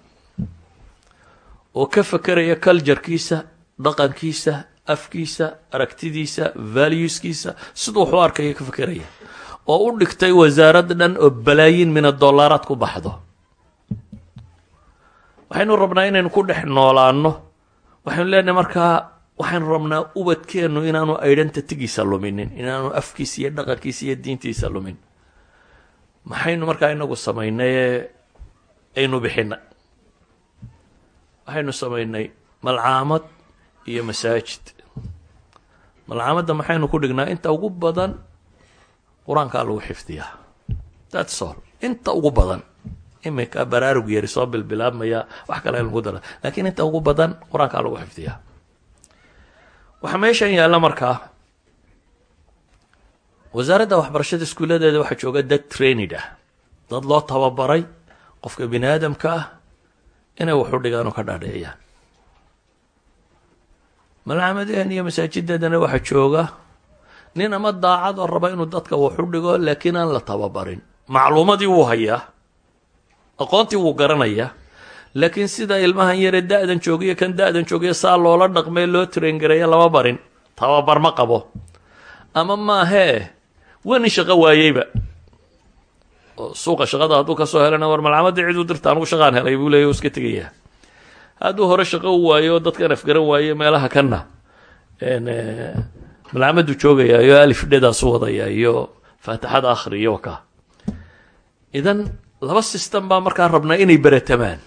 oo ka fekeraya culturekiisa dhaqankiisa afkiisa aragtidiisa valueskiisa siduu wax u arkaya ka fekeraya oo u dhigtay wasaarad dhan oo balaayiin mina dollaaraad ku baxdo. Waxaynu rabnaa inaynu ku dhex noolaano waxaynu leenahay markaa waxaynu rabnaa ubadkeennu inaanu identitygiisa luminin inaanu afkiisa iyo dhaqankiisa iyo diintiisa lumin. Maxaynu markaa inagu samaynay aynu bixina waxaynu samaynay malcaamad iyo masaajid. Malcaamadda maxaynu ku dhignaa inta ugu badan qur'aankaa lagu xifdiyaa. Thats all. Inta ugu badan. Iminka baraarug yari soo bilbilaabmaya wax kale lagu dara laakiin inta ugu badan qur'aankaa lagu xifdiyaa. Waxaa meeshan yaalla markaa wasaaradda waxbarashada iskuulladeeda waxaa jooga dad trainid ah. Dad loo tababaray qofka bini aadamka ah inay waxu dhigaan oo ka dhaadhiciyaan malcaamadeen iyo masaajideedana waxaa jooga nin ama daacad oo raba inuu dadka waxu dhigo laakiin aan la tababarin. Macluumadii wuu hayaa aqoontii wuu garanayaa laakiin sida ilmahan yare da-dan joogiyo kan da-dan joogiyo saa loola dhaqmee loo traingareeya lama barin. Tababar ma qabo. Ama maahee waa shaqo waayeyba. Suuqa shaqada hadduu ka soo helana war malcaamadii cid u dirta anugu shaqaan helay buu leeya iska tegayaa hadduu hore shaqo u waayo dadkan afgaran waayo meelaha malcaamaddu joogaya iyo alif dhedaasu wadaya iyo faatixada akhriyo ka. Idan laba system baa markaa rabnaa inay beratamaan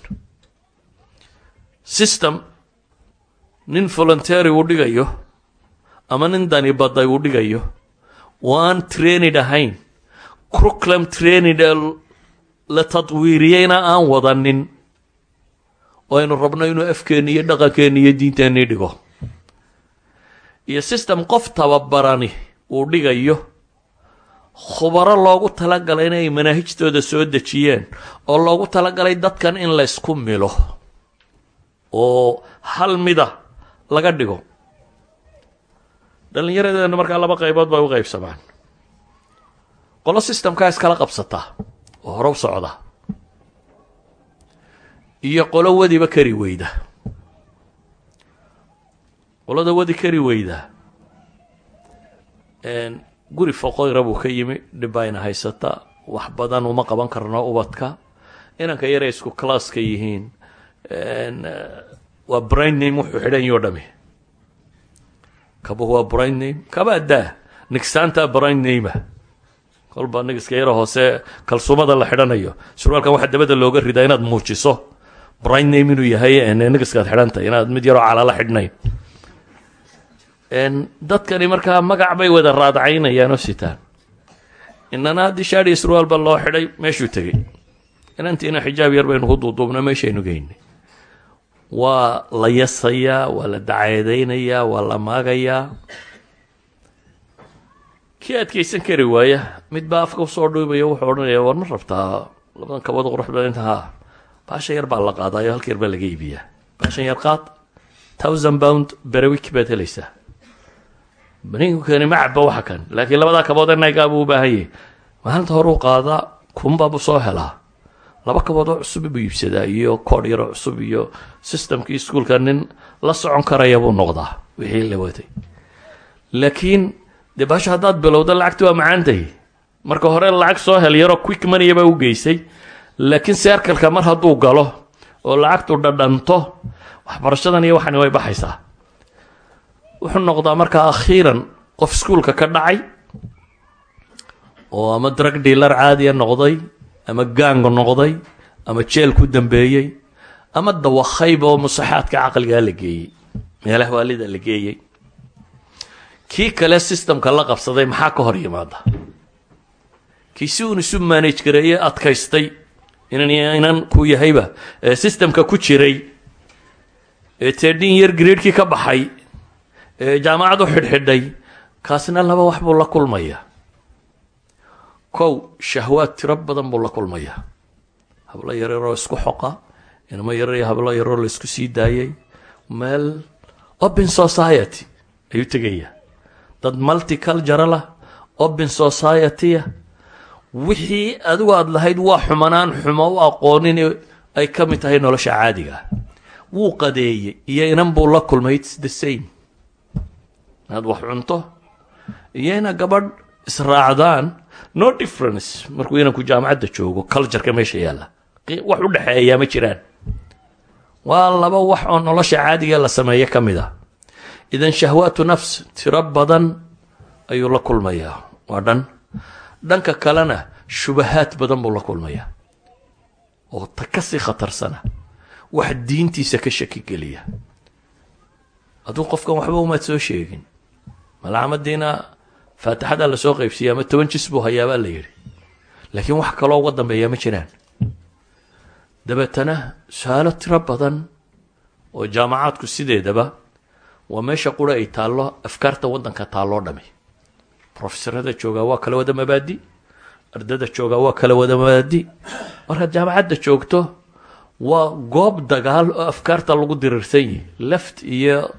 system nin voluntary uu dhigayo ama nin dani baday uu dhigayo. Oo aan trainid ahayn. Curriculum trainid la tadwiiriyeyna aan wadanin oo aynu rabno inuu afkeenni iyo dhaqankeenni iyo diinteenii dhigo. Iyo system qof tababarani uu dhigayo khubaro loogu talagalay inay manaahijtooda soo dejiyeen oo loogu talagalay dadkan in la ysku milo oo hal mida laga dhigo. Dhallinyaradeena markaa laba qaybood bay u qaybsamaan. Qolo systemkaa iskala qabsata oo hore u socda iyo qolo wadiba kari weyda. Qolada wadi kari weyda. Guri foqoyra buu ka yimi dhibbayna haysata wax badan uma qaban karno ubadka. Inanka yaray isku classka yihiin waa brain name wuxuu xidhan yoo dhami. Kabuhu waa brain name. Kaba daa nigsaanta brain namea. Kolba nigiska yaro hoose kalsuumada la xidhanayo. Surwaalkan waxaa dabada looga ridaa inaad muujiso brain name inuu yahay nigiskaad xidhantahy inaad mid yaroo calala xidhnayn. Dadkani markaa magac bay wada raadacaynayaan oo sitaan. Inana haddii shaadhiyo surwaalba loo xidhay meeshuu tegey. Inantiina xijaab yar baynu ku duuduubna meeshaynu geynay. Waa la yasayaa waa la daceedaynayaa waa la maagayaa. Kii adkaysan kari waaya mid baa afka u soo dhuubaya wuxuu odhanaya war ma rabtaa labadan kabada qurux badan ha baashan yar baa la qaadayo halka yar baa laga iibiyaa baashan yar qaad thousand pound berawik baad helaysaa baninkani ma caba waxa kan laakiin labadaa kabood ee naygaabuu u baahan yahy maalinta horuu qaadaa kunbaabuu soo helaa laba kabood oo cusub buu iibsadaa iyo koodh yaroo cusub iyo systemkii iskuolka nin la socon karaya buu noqdaa wixii la watay laakiin dee baasha haddaad bilowda lacagti waa macaantahy marka hore lacag soo hel yaroo quick money baa u geysay laakiin seerkalka mar hadduu galo oo lacagtu dhadhanto waxbarashadan iyo waxani way baxaysaa. Wuxuu noqdaa markaa akhiiran qof iskuolka ka dhacay oo ama drug dealer caadiya noqday ama gaang noqday ama jeel ku dambeeyey ama dawakayba oo musaxaadka caqligaa la geeyey meelaha waalida la geeyey kii kale systemka la qabsaday maxaa ka hor yimaada? Kii si uun isu manage gareeye adkaystay inan ku yahayba systemka ku jiray ee tedin yar gradekii ka baxay ee jaamacad u xidhxidhay kaasina laba wax buu la kulmaya. Kow shahwaad tiro badan buu la kulmaya. Hablo yaryaroo isku xoqa inamo yarar iyo hablo yaroo la isku sii daayay. Meel open society ayuu tegaya dad multiculturalah open society-a wixii adigu aada lahayd waa xumanaan xumo u aqoonin ay ka mid tahay nolosha caadiga. Wuu qadeeyey iyo inan buu la kulmay its the same. Inaad wax cunto iyo ina gabadh israacdaan no difference. Markuu inanku jaamacadda joogo cultureka meesha yaalla. Wax u dhexeeyaa ma jiraan. Waa laba wax oo nolosha caadiga la sameeyo ka mid a. Idan shahwaatu nafs tiro badan ayuu la kulmayaa. Waa dhan dhanka kalena shubahaad badan buu la kulmayaa. Oo ta ka sii khatarsana. Wax diintiisa ka shaki geliya. Hadduu qofkan waxba umaad soo sheegin. Malcamadiina faatixadaa la soo qaybsiiya ama toban jis buu hayaabaa la yidhi. Laakiin wax kaloo uga dambeeya ma jiraan. Dabeetana su'aalo tiro badan oo jaamacaadku sideedaba waa meesha qura ay taallo afkaarta waddanka taalloo dhami profesorada joogaa waa kala wada mabaadi. Ardada joogaa waa kala wada mabaadi. Markaad jaamacadda joogto waa goob dagaal oo afkaarta lagu diriirsan yihi left iyo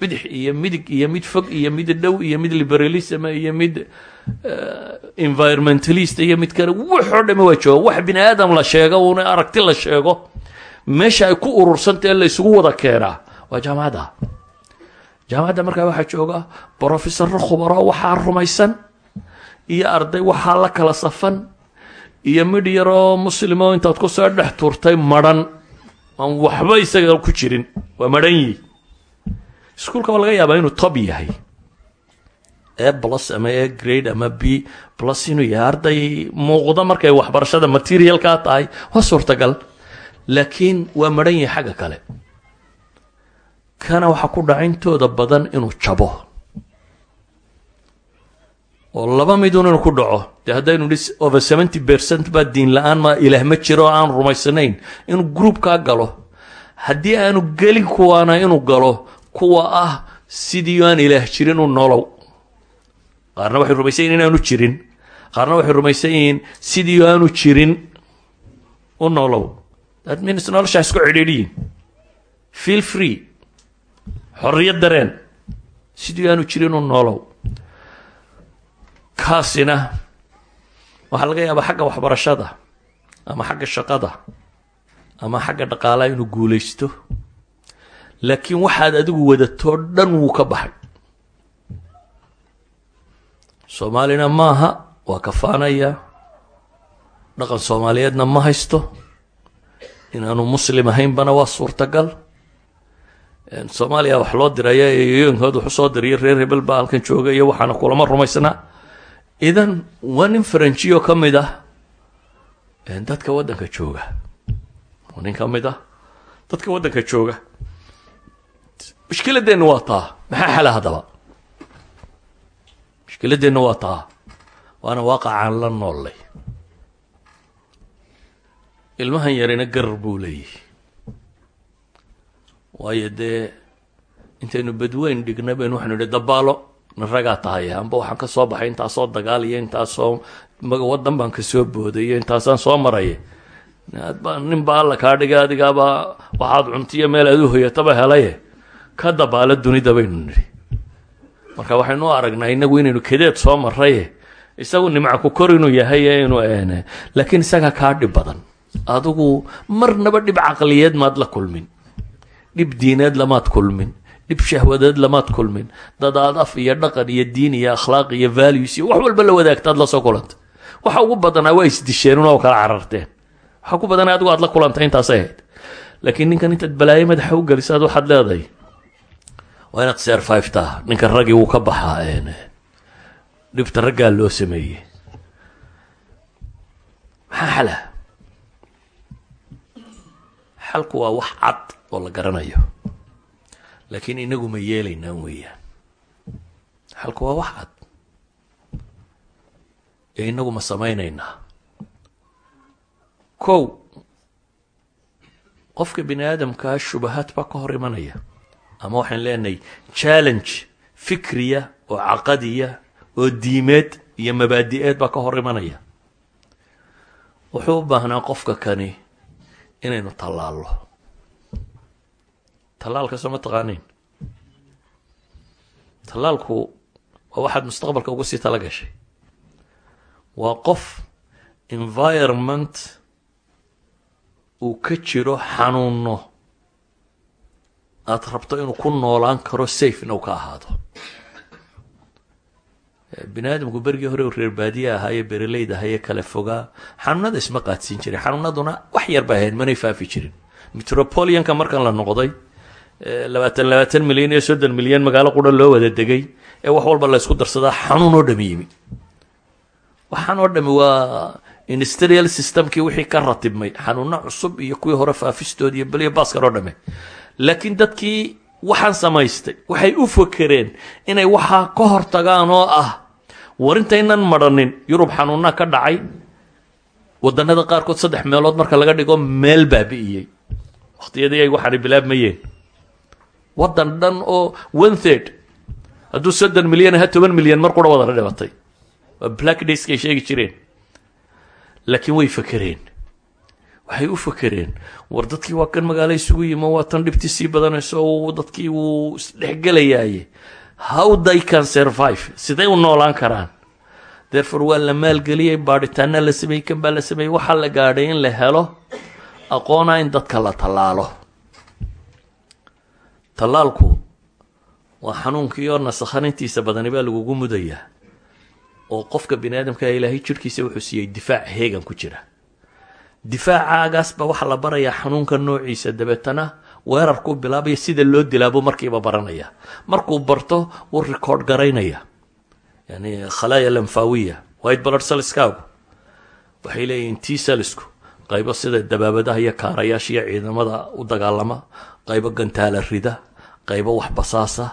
bidix iyo midig iyo mid fog iyo mid dhow iyo mid liberalism iyo mid environmentalist iyo mid kale. Waxoo dhami waa jooga. Wax bini aadam la sheego una aragti la sheego meesha ay ku urursantae la isugu wada keenaa waa jaamacadda jaamacadda markaa waxaa jooga brofesaro khubaro waxaa rumaysan iyo arday waxaa la kala safan iyo midh yaroo muslimo intaad ku soo dhex turtay madhan aan waxba isaga ku jirin waa madhan yihi iskuolka waa laga yaabaa inuu tob yahay. E plus ama e grade ama b plus inuu yahay. Arday muuqda markay waxbarashada materialkaa tahay waa suurtagal. Laakiin waa madhan yahay xagga kale kana waxaa ku dhaca badan inuu jabo oo laba midun inuu ku dhaco dee haddaynu dhi over seventy percent baa diin la'aan ma ilaah ma jiro o aan rumaysanayn. Inuu groupkaa galo haddii aanu gelin kuwaana inuu galo kuwa ah sidii aan ilaah jirin u nolow. Qaarna waxay rumaysan yihiin inaanu jirin qaarna waxay rumaysan yihiin sidii aanu jirin u nolow. That means noloshaa isku cidhiidhiyin feel free xorriyad dareen. Sidii aanu jirin u noolow. Kaasina waxaa laga yaabaa xagga waxbarashada ama xagga shaqada ama xagga dhaqaalaha inuu guulaysto. Laakiin waxaad adigu wadatoo dhan wuu ka baxay. Soomaalina maaha waa kafaanaya. Dhaqan soomaaliyeedna ma haysto. Inaanu muslim ahaynbana waa suurtagal soomaaliya wax loo diraya yoyinkood wax u soo diriyo reer hebel baa halkan jooga iyo waxaana kulama rumaysnaa idan waa nin faranjiyo ka mid ah dadka waddanka jooga. Waa nin ka mid ah dadka waddanka jooga. Mushkiladeenna waa taa maxaa xala haddaba? Mushkiladeenna waa taa waana waaqacaan la noollay ilmahan yarina garar buu leeyahy waayo dee intaynu badweyn dhignay baynu waxanu idhi dabaalo na ragaa tahay amba waxaan ka soo baxay intaasoo dagaal iyo intaasoo waddan baan ka soo booday iyo intaasaan soo maraya nin baa alla kaa dhigay waxaad cuntiyo meel aad u hoyataba helaye ka dabaalo dunida baynu nidhi. Marka waxaynu aragnaa inagu inaynu kadeed soo maraye isagu nimca ku kor inuu yahay inu laakiin isagaa kaa dhib badan. Adigu marnaba dhib caqliyeed maad la kulmin dhib diineed lamaad kulmin. Dhib shahwadeed lamaad kulmin. Dad aad af iyo dhaqan iyo diin iyo akhlaaq iyo values iyo wax walba la wadaagtaad la soo kulanta waxa ugu badanaa waa isdisheen una kala cararteen. Waxa ku badanaa adigu aad la kulantay intaasay ahayd. Laakiin ninkan intaad balaayo madaxa u gelisaad waxaad leedahay waa inaad seer fiveta ninkan raggii wuu ka baxaa dhibta raggaa loo sameeyey. Maxaa xala xalku waa wax cad oo la garanayo. Laakiin inagu ma yeelaynaan weeyaan xalku waa wax cad ee inagu ma samaynaynaa. Kow qofka bini aadamkaa shubahaad baa ka hor imanaya. Ama waxaan leenahay challenge fikriya oo caqadiya oo diimeed iyo mabaadi-eed baa ka hor imanaya. Wuxuu u baahnaa qofka kani inaynu tallaallo tallaalka soo ma taqaaniin. Tallaalku waa waxaad mustaqbalka uga sii tala gashay. Waa qof environment uu ka jiro xanuuno aada rabto inuu ku noolaan karo safena u ka ahaado. Bini aadamku berigii hore u reer baadiye ahaaye bereleyd ahaaye kala fogaa xanuunada isma qaadsiin jirin. Xanuunaduna wax yar bay ahayd manay faafi jirin. Metropolianka markan la noqday labaatan labaatan milyan iyo soddon milyan magaalo qura loo wada degay ee wax walba la ysku darsadaa xanuun oo dhami yimi. Waxaan oo dhami waa industrial systemkii wixii ka ratibmay xanuuno cusub iyo kuwii hore faafistood iyo beliyo baaskan oo dhame. Laakiin dadkii waxaan samaystay waxay u fakereen inay waxaa ka hortagaan oo ah warintaynan madhanin yurub xanuunaa ka dhacay wadanada qaarkood saddex meelood marka laga dhigo meel baabi'iyey. Waqtiyadii ay waxaanay bilaabmayeen waddan dhan oo one third. Hadduu soddon milyan aha toban milyan mar qura wadana dhibatay waa black dayskay sheegi jireen. Laakiin way fakereen waxay u fakereen war dadkii waa kan magaalo isugu yimo waa tan dhibtii sii badanayso dadkii wuu isdhexgelayaaye how they can survive? Siday u noolaan karaan. Therefore waa la maalgeliyey baadhitaana la sameeyey kan baa la sameeyey waxaa la gaadhay in la helo aqoona in dadka la tallaalo tallaalku waa xanuunkii oo nasakhanintiisa badani baa lagugu mudayaa oo qofka bini aadamka ilaahay jirhkiisa wuxuu siiyey difaac heegan ku jira. Difaacaagaas baa waxaa la barayaa xanuunka noociisa dabeetana weerarkuu bilaabaya sida loo dilaabuu markiiba baranaya. Markuu barto wuu record garaynaya. Yani khalaaya lamfawiya white blood cellskaagu waxay leeyihiin t cellsku qaybo sida dabaabadaha iyo kaarayaasha iyo ciidamada u dagaalama qaybo gantaala rida qaybo wax basaasa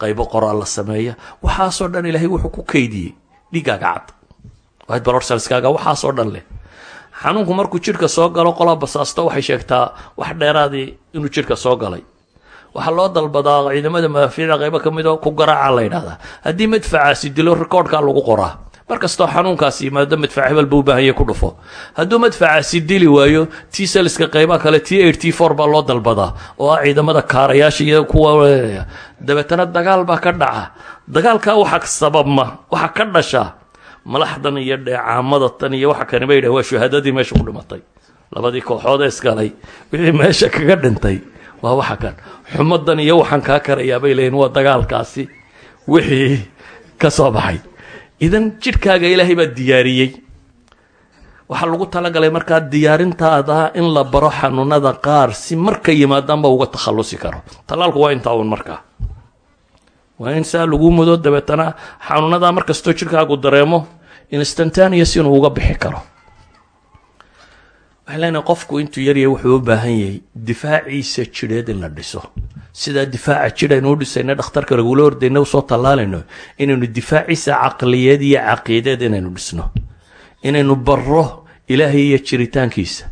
qaybo qoraal la sameeya waxaasoo dhan ilaahay wuxuu ku kaydiyey dhiigaaga cad. White blood cellskaaga waxaasoo dhan leh. Xanuunku markuu jidhka soo galo qolaa basaasto waxay sheegtaa wax dheeraadii inuu jidhka soo galay. Waxaa loo dalbadaa ciidamada madaafiicda qaybo ka mid oo ku garaaca la yidhahdaa haddii madfacaasi dilo recordkaa lagu qoraa mar kastoo xanuunkaasi yimaado madfac hebel buu u baahanya ku dhufo. Hadduu madfacaasi dili waayo t selska qaybaha kale t eight t four baa loo dalbadaa oo ah ciidamada kaarayaasha iyo kuwa dabeetana dagaal baa ka dhaca. Dagaalkaa waxa sababma waxa ka dhasha malaxdan iyo dheecaamada tan iyo waxa kani ba yidhah waa shuhadadii meesha ku dhimatay. Labadii kooxood ee isgalay wixii meesha kaga dhintay waa waxa kan. Xumadan iyo waxaan kaa karayaa bay leeyiin waa dagaalkaasi wixii ka soo baxay idan jidhkaaga ilaahay baa diyaariyey. Waxaa lagu talagalay markaa diyaarintaada in la baro xanuunada qaar si marka yimaadaanba uga takhallusi karo. Tallaalku waa intaa uun markaa waa in saa lagu mudo dabeetana xanuunadaa markastoo jidhkaagu dareemo instantaneous inuu uga bixi karo waxaan leenahay qofku intuu yaryahay wuxuu u baahan yahay difaaciisa jidheed in la dhiso. Sidaa difaaca jidh aynu dhisayna dhakhtarka lagula ordayna u soo tallaalayno inaynu difaaciisa caqliyeed iyo caqiideed inaynu dhisno. Inaynu barro ilaahay iyo jiritaankiisa.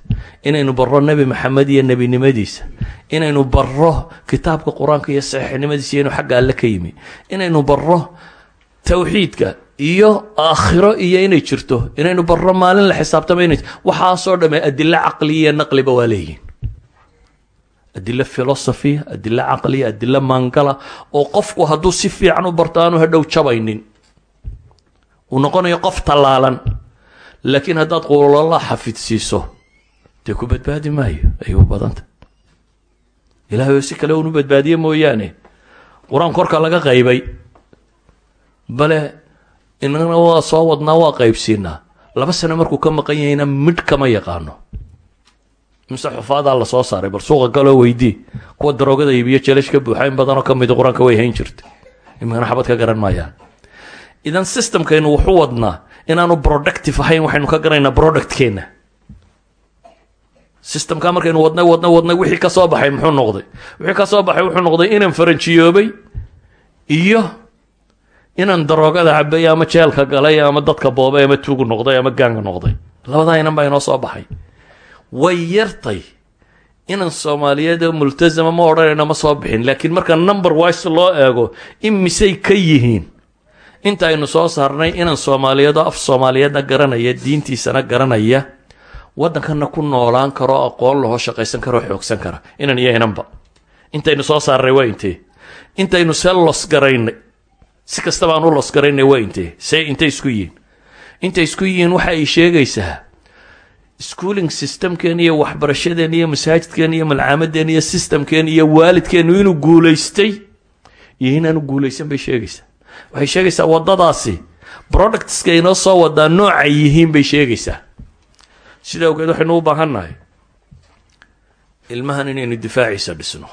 Inaynu barro nebi maxamed iyo nebinimadiisa. Inaynu barro kitaabka qur'aanka iyo saxiixnimadiisa inuu xagga alle ka yimi. Inaynu barro towxiidka iyo aakhiro iyo inay jirto inaynu barro maalin la xisaabtama inay waxaasoo dhamme adilo caqliya naqliba waa leeyihiin adilo philosophy adilo caqliya adilo oo qofku hadduu si fiican u barto aanu hadhow jabaynin uu noqonayo qof tallaalan. Laakiin haddaad qulala xafidsiiso dee ku badbaadi maayo? Ayuu badanta. Ilahay oo si kale unu badbaadiye mooyaane. Qur'aan korka laga qaybay bale inana waa soo wadnaa waa qaybsiinaa. Laba sano markuu ka maqan yahayna midh kama yaqaano. Mise xufaadaa la soo saaray bal suuqa galoo weydii. Kuwa daroogada iibiyo jelesh ka buuxa in badanoo ka mida qur'aanka way hayn jirta imikana xabad ka garan maayaan. Idan systemkaynu wuxu wadnaa inaanu productive ahayn waxaynu ka garaynaa productkeenna systemka markaynu wadnay wadnay wadnay wixii ka baxay muxuu noqday. Wixii ka baxay wuxuu noqday inaan faranjiyoobay iyo inaan daroogada cabay ama jeelka galay ama dadka boobay ama tuugu noqday ama gaanga noqday. Labadaa inan baa inoo soo baxay. Way yartay. Inan soomaaliyeed oo ma odhanayno ma soo bixin. Laakiin marka number wise loo eego in ka yihiin. Inta aynu soo saarnay inan soomaaliyeed oo af soomaaliyeedna garanaya diintiisana garanaya waddankana ku noolaan karo aqoon lahoo shaqaysan karo xoogsan kara. Inan iyo inanba intaynu soo saarnay waa intee? Intaynu see los garaynay si kastaba aan u los garaynay waa intee see intay isku yihiin. Intay isku yihiin waxa ay sheegaysaa schooling systemkeen iyo waxbarashadeen iyo masaajidkeen iyo malcaamadeen iyo systemkeen iyo waalidkeenu inuu guulaystay iyo inaanu guulaysan bay sheegaysaa. Waxay sheegaysaa waddadaasi productska inoo soo wadaa noocay yihiin bay sheegaysaa. Sida awgeed waxaynu u baahan nahay ilmahan inaynu difaaciisa dhisno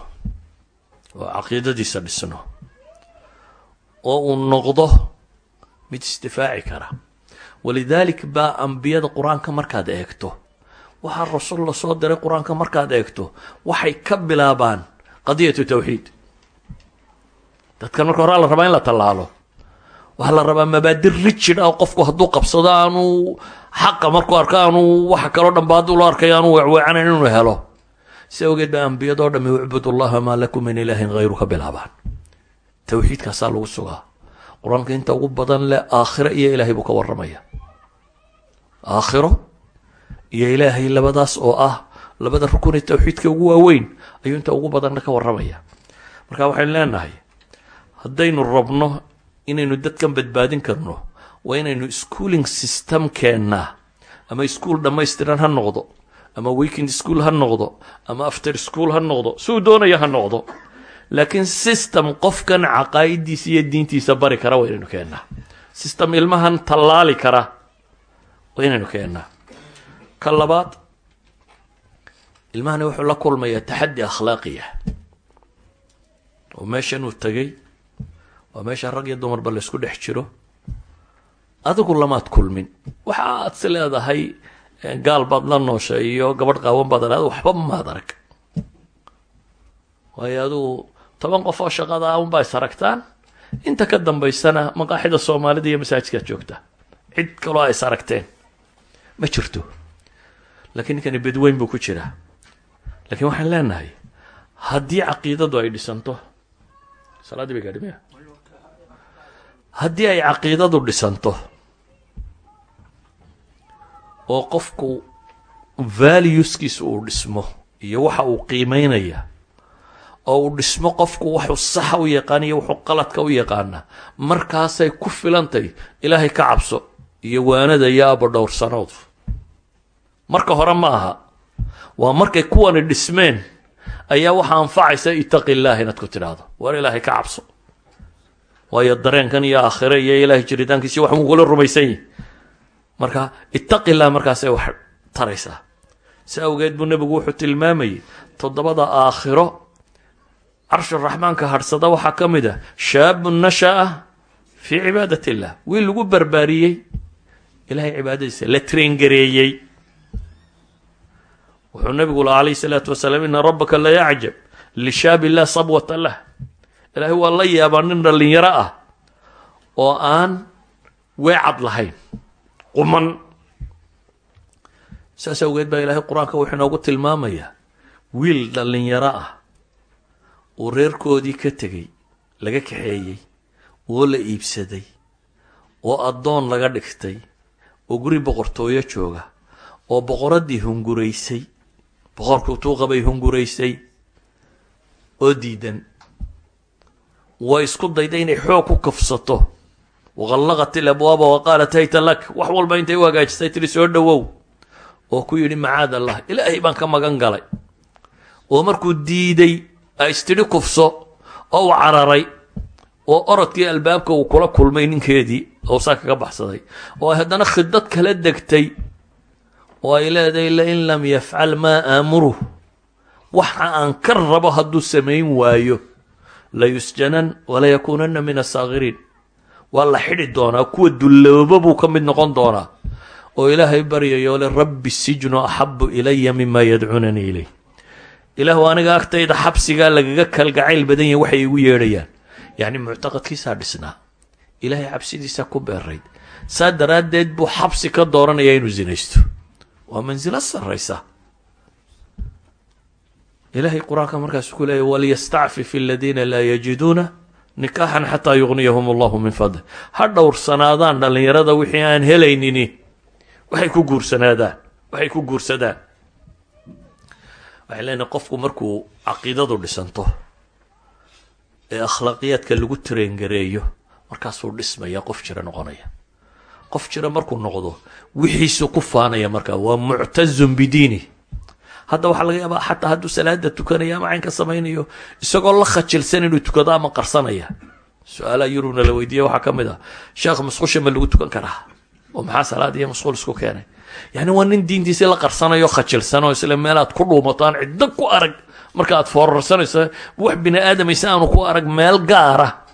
oo caqiidadiisa dhisno oo uu noqdo mid isdifaaci kara. Walidaalik baa ambiyada qur'aanka markaad eegto. Waxaa rasuul la soo diray qur'aanka markaad eegto waxay ka bilaabaan qadiyatu tawxiid dadkan marka horaa la rabaa in la tallaalo. Waxaa la rabaa mabaadir rijid ah qofku hadduu qabsado aanu xaqa markuu arko aanu waxa kaloo dhanba hadduu la arkayo aanu weecweecanayn inuu helo. Si awgeed baa ambiyadoo dhami ucbud ullaha maa lakum min ilaahin hayru ka bilaabaan tawxiidkaasaa lagu sugaa. Qur'aanka inta ugu badan leh aakhiro iyo ilaahay buu ka warramaya. Aakhiro iyo ilaahay labadaas oo ah labada rukun ee tawxiidka ugu waaweyn ayuu inta ugu badanna ka warramaya. Marka waxaynu leenahay haddaynu rabno inaynu dadkan badbaadin karno waa inaynu schooling systemkeenna ama school dhammaystiran ha noqdo ama weekend school ha noqdo ama after school ha noqdo siuu doonaya ha noqdo laakiin system qofkan caqaa'idiisa iyo diintiisa bari kara waa inaynu keennaa system ilmahan tallaali kara waa inaynu keennaa ka labaad ilmahani wuxuu la kulmayaa taxaddi akhlaaqiya oo meeshan uu tegay waa meesha rag iyo dumarba laysku dhex jiro. Adigu lamaad kulmin. Waxa aad si leedahay gaal baad la noosha iyo gabadh qaawan baad leedahay waxba maad arag. Waayo adigu toban qof oo shaqada unbaa is aragtaan inta ka dambaysana maqaaxida soomaalida iyo masaajidkaad joogta. Cid kaloo ay is aragteen ma jirto. Laakiin ninkani bedweyn buu ku jiraa. Laakiin waxaan leenahay haddii caqiidadu ay dhisanto salaaddii bay gaadhi maya haddii ay caqiidadu dhisanto oo qofku valueskiisa uu dhismo iyo waxa uu qiimeynaya oo uu dhismo qofku waxuu saxa u yaqaan iyo wuxuu qaladka u yaqaana. Markaasay ku filantay ilaahay ka cabso iyo waanada iyo abadhowrsanood marka hore ma aha. Waa markay kuwani dhismeen ayaa waxaa anfacaysa itaqi illaah inaad ku tidhaahdo. War ilaahay ka cabso. Waayo dareenkan iyo aakhire iyo ilaahay jiritaankiisi wax muu kula rumaysan yahi marka ittaqillah markaasay wax taraysaa. Si awgeed buu nebigu wuxuu tilmaamayay toddobada aakhiro carshuraxmaanka hadhsada waxaa ka mid ah shaabun nasha'a fii cibaadat illah wiil lagu barbaariyey ilahay cibaadadiisa la traingareeyey. Wuxuu nabigu laha alayh salaatu wasalaam ina rabbaka la yacjab lishaabi lah sabwata lah. Ilaahay waa la yaabaa nin dhallinyaro ah oo aan weecad lahayn quman. Saas awgeed baa ilaahay qur'aanka wuxuu inoogu tilmaamayaa wiil dhallinyaro ah oo reerkoodii ka tegey laga kaxeeyey oo la iibsaday oo addoon laga dhigtay oo guri boqortooyo jooga oo boqoraddii hunguraysay boqorku tuuqabay hunguraysay oo diidan. Way isku dayday inay xoog ku kafsato. Waqallaqat ilabwaaba wa hayta lak wax walba intay u hagaajisay tiri soo dhowow. Oo ku yidhi macaad allah ilaahay baan ka magan galay. Oo markuu diiday istidhi kufso oo u cararay oo orodkii albaabka uu kula kulmay ninkeedii oo saa kaga baxsaday. Oo ay haddana khidad kala degtay oo ay leedahay lain lam yafcal maa aamuruh waxa aan ka rabo hadduu samayn waayo. Layusjanan walayakuunana min asaakiriin waa la xidhi doonaa kuwa dulloobo buu ka mid noqon doonaa. Oo ilaahay baryayo le rabbi sijnu axabu ilaya mima yadcuunanii ilay ilaahu aniga agtayda xabsigaa lagaga kalgacayl badan yahay waxay igu yeedhayaan. Yacni muctaqadkiisaa dhisnaa. Ilaahay xabsidiisaa ku beerayd saa daraaddeed buu xabsi ka dooranaya inuu zinaysto. Waa mansilo sarraysa. Ilaahay qur'aanka markaasu ku leeyahy waliyastacfif aladiina laa yajiduuna nikaaxan xataa yugniyahum allahu min fadli. Ha dhowrsanaadaan dhallinyarada wixii aan helaynini waxay ku guursanaadaan waxay ku guursadaan waxay leenahay qofku markuu caqiidadu dhisanto ee akhlaaqiyaadka lagu tareengareeyo markaasuu dhismaya qof jira noqonaya. Qof jira markuu noqdo wixiisu ku faanaya markaa waa muctazun bidiini. Hadda waxaa laga yaabaa xataa hadduu salaada tukanayo ama caynka samaynayo isagoo la khajilsan inuu tukado ama qarsanaya. Su'aalaha yurubna la weydiiya waxaa ka mid ah sheekh musqusha ma lagu tukan karaa? Oo maxaa salaad iyo musqul isku keenay yani waa nin diintiisi la qarsanayo khajilsan oo isla meel aad ku dhuumato aan ku arag. Marka aad foorarsanayso wax bini aadamaysa aanu ku arag meel gaara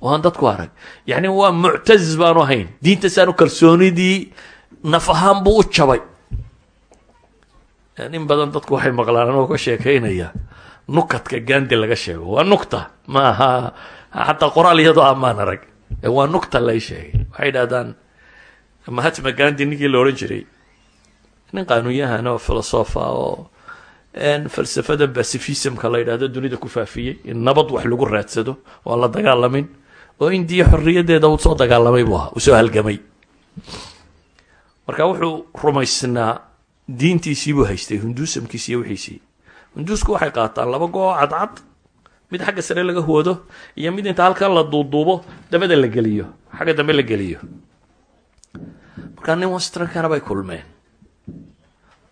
oo aan dad arag. Yani waa muctazis baanu ahayn. Diintasaanu kalsoonidii naf ahaan buu u jabay. In badan dadku waxay maqlaan anoo ka sheekaynaya. Nukadka gandi laga sheego. Waa nukta. Ma xataa qoraal iyadoo amaan arag. Waa nukta lay sheegay. Waxay idhahdaan mahatma gandi ninkii la odhan jiray nin qaanuunyahan oo filosofa oo falsafada pacifismka la yidhahdo dunida ku faafiyey in nabad wax lagu raadsado oo aan la dagaalamin oo indiya xorriyadeeda uu soo dagaalamay buu ahaa uu soo halgamay. Marka wuxuu rumaysnaa diintiisii buu haystay hunduusamkiisi iyo wixiisii. Hunduusku waxay qaataan laba goo cadcad mid xagga sare laga hoodo iyo mid inta halkan la duuduubo dabada la geliyo xagga dambe la geliyo. Markaa nin westernkana bay kulmeen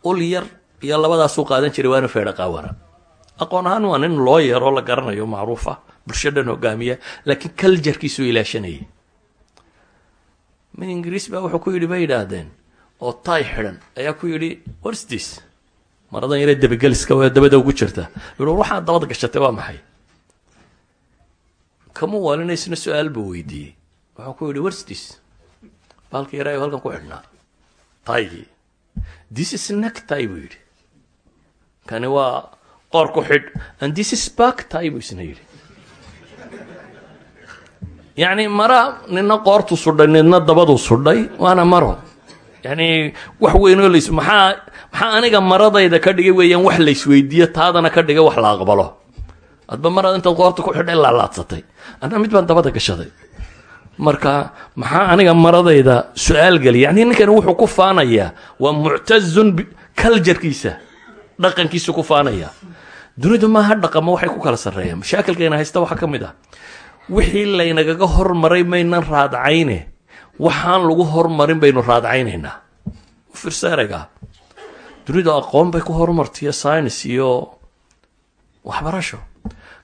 ul yar iyo labadaasuu qaadan jiray waana feedha qaawana aqoon ahaan waa nin loo yeeroo la garanayo macruufa bulsho dhan hogaamiya laakiin kaljarkiisuu ilaashanayay. Min ingiriis baa wuxuu ku yidhi bay yidhaahdeen? Oo tay xidhan. Ayaa ku yidhi warstis maradan yare debageliska waa dabada ugu jirta. Yidhi waxaad dabada gashatay waa maxay? Kama waalinaysna su'aal buu weydiiyey. Wuxuu ku yidhi warstis baalka yare halkan ku xidhnaa. Taygii this is neck tie buu yidhi. Kani waa qoor ku xidh and this is back tie buu isna yidhi. Yacni mara nina qoortu sudhay nidna dabadu sudhay waana maro. Yani wax weynoo las maxaa maxaa aniga maradayda ka dhigay weeyaan wax laysweydiiyo taadana ka dhigay wax la aqbalo? Adba marad intaad qoorta ku xidhay laalaadsatay anna mid baan dabada gashaday marka maxaa aniga maradayda su'aal geliya? Yani ninkani wuxuu ku faanayaa waa muctazun kaljarkiisa dhaqankiisu ku faanaya. Dunidu maaha dhaqamo waxay ku kala sarreeyaan mashaakilkayna haysta waxaa ka mid ah. Wixii laynagaga hormaray maynan raadcayne waxaan lagu hormarin baynu raadcaynaynaa ereygaa dunidu aqoon bay ku horumartaiyo science iyo waxbarasho.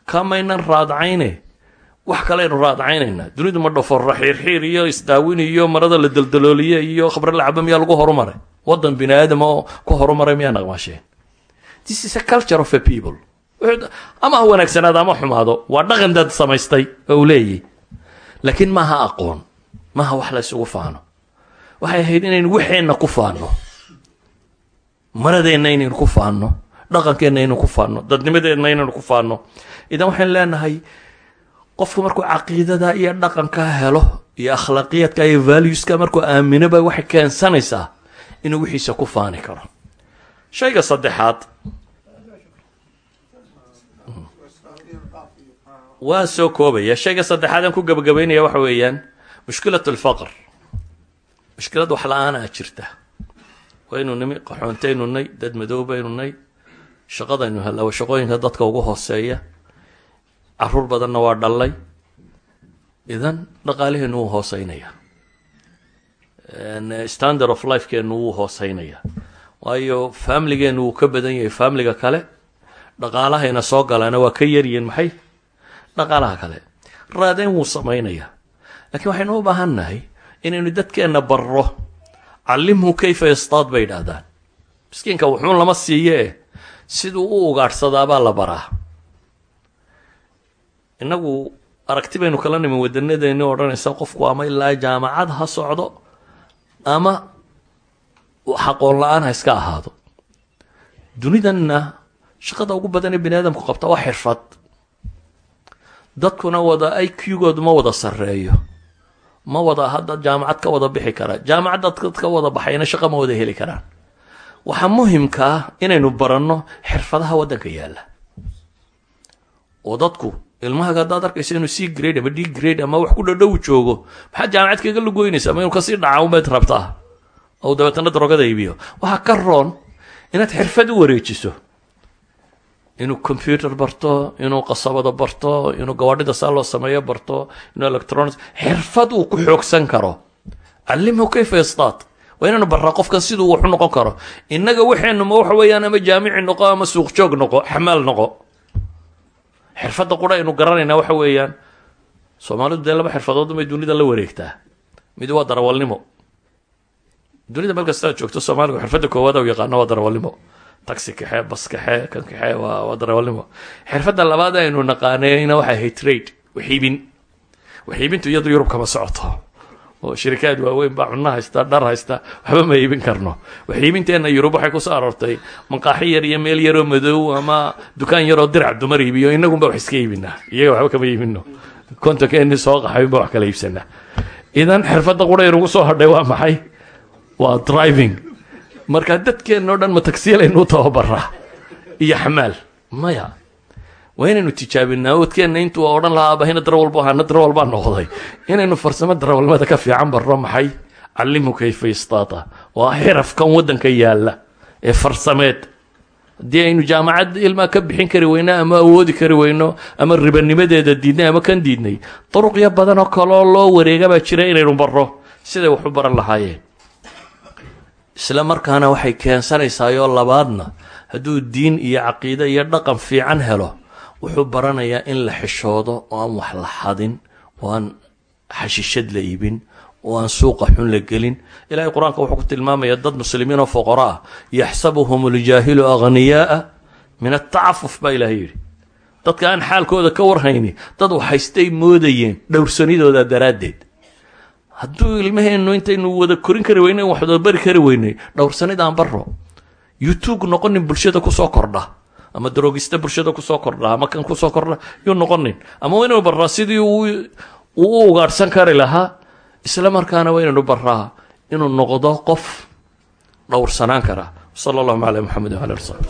Ka maynan raadcayne wax kaleaynu raadacaynaynaa dunidu ma dhoforo xiirxiir iyo isdaawin iyo marada la daldalooliye iyo khabre lacaba miyaa lagu horumaray waddan bini aadam oo ku horumaray miyaa naqmaasheen. This is a culture of a people. Ama ha wanaagsanaado ama xumaado waa dhaqan dad samaystay oo uu laakiin maaha aqoon maaha wax la ysugu faano. Waxay ahayd inaynu waxeenna ku faano maradeenna inaynu ku faano dhaqankeenna inaynu ku faano dadnimadeenna inaynu ku faano idan waxaynu leenahay qofku markuu caqiidada iyo dhaqanka helo iyo akhlaaqiyadka iyo valueska markuu aaminoba waxay keensanaysaa inuu wixiisa ku faani karo. Shayga saddexaad. Waan soo koobaya shayga saddexaad aan ku gabagabaynaya waxa weeyaan mushkilat alfaqr mushkilad wax la'aanaa jirta. Waynu nimi qaxoontaynu nay dad madoobaynu nay shaqadaynu hella waa shaqooyinka dadka ugu hooseeya carruur badanna waa dhallay idan dhaqaalaheenu wuu hooseynaya. Standard of lifekeenu wuu hooseynaya. Waayo familigeenu wuu ka badan yahay familiga kale dhaqaalahayna soo galaana waa ka yaryihin maxay? Dhaqaalaha kale. Raadeyn wuu samaynayaa. Laakiin waxaynu u baahan nahay inaynu dadkeenna barro. Callimhu kayfa yastaad bay idhaahdaan miskiinka wuxuun lama siiyee. Siduu u ugaadhsadaabaa la baraa innagu aragti baynu kala nimin wadanadeeni odhanaysa qofku ama ilaa jaamacad ha socdo ama xaqoon la'aan ha iska ahaado. Dunidanna shaqada ugu badan ee bani aadamku qabta waa xirfad. Dadkuna wada i q-goodu ma wada sarreeyo. Ma wada hadda jaamacad ka wada bixi kara jaamacad dad ka wada baxayna shaqo ma wada heli karaan. Waxaa muhimka ah inaynu baranno xirfadaha waddanka yaalla. Oo dadku ilmahaga haddaad arkayso inuu c grade ama d grade ama wax ku dhadhow joogo maxaad jaamacad kaga lugoynaysa ama inuu ka sii dhaca umayd rabtaa? Ou dabeetana darogada iibiyo waxaa ka roon inaad xirfad u wareejiso. Inuu computer barto inuu qasabada barto inuu gawaadhida saa loo sameeyo barto inuu electronics xirfad uu ku xoogsan karo. Callimhu kayfa yastaad waa inaanu barraa qofkan siduu waxu noqon karo. Innaga waxeennu ma waxa weeyaan ama jaamici noqo ama suuq joog noqo xamaal noqo xirfadda qura aynu garanaynaa waxa weeyaan. Soomaalidu dee laba xirfadood bay dunida la wareegtaa. Mid waa darawalnimo. Dunida meel kasta joogto soomaaligu xirfadda koowaad u yaqaano waa darawalnimo. Taxi kaxee bas kaxee kan kaxee waa waa darawalnimo. Xirfadda labaad aynu naqaaneyna waxay ahayd trade waxiibin. Waxiibintu iyadu yurub kama socoto oo shirikaad waaweyn baa cunno haysta dhar haysta waxba ma iibin karno. Waxiibinteenna yurub waxay ku soo aroortay maqaaxi yar iyo meel yaroo madow ama dukaan yaroo dirac dumar iibiyo inagunba wax iska iibinaa iyaga waxba kama iibino kontonkeeni soo qaxaynba wax kala iibsanaa idan xirfadda qura inugu soo hadhay waa maxay? Waa driving. Marka dadkeennao dhan ma tagsiilaynu u tababaraa iyo xamaal. Maya waa inaynu tijaabinaa oodkeenna intuu odhan lahaa abahina darawalbu ahaana darawal baa noqday. Inaynu farsamo darawalnimada ka fiican barro maxay? Callimu kayfa istaata waa xirafkan waddanka yaalla ee farsameed. Haddii aynu jaamacad ilmaa ka bixin kari weyno ama awoodi kari weyno ama ribanimadeeda diidnay ama kan diidnay duruqyo badan oo kaloo loo wareega baa jira inaynu barro. Siday wax u baran lahaayeen. Isla markaana waxay keensanaysaayoo labaadna hadduu diin iyo caqiide iyo dhaqan fiican helo wuxuu baranayaa in la xishoodo oo aan wax la xadin oo aan xashishad la iibin oo aan suuqa xun la gelin. Ilahay qur'aanka wuxuu ku tilmaamaya dad muslimiin oo foqoro ah yaxsabuhum aljaahilu aghniyaaa min atacafuf baa ilahay yidhi. Dadka aan xaalkooda ka warhayni dad waxhaystay moodayeen dhowrsanidooda daraaddeed. Hadduu ilmaheennu intaynu wada korin kari weyne wax wada bari kari weynay dhowrsanid aan baro youtube noqonin bulshada ku soo kordha ama darogista bulshada ku soo kordha ama kan ku soo kordha yuu noqonin. Ama waa inaynu barraa sidii uu u ugaadhsan kari lahaa isla markaana waa inaynu barraa inuu noqdo qof dhowrsanaan kara. Sala allahuma calaa muxamed wala ali sabi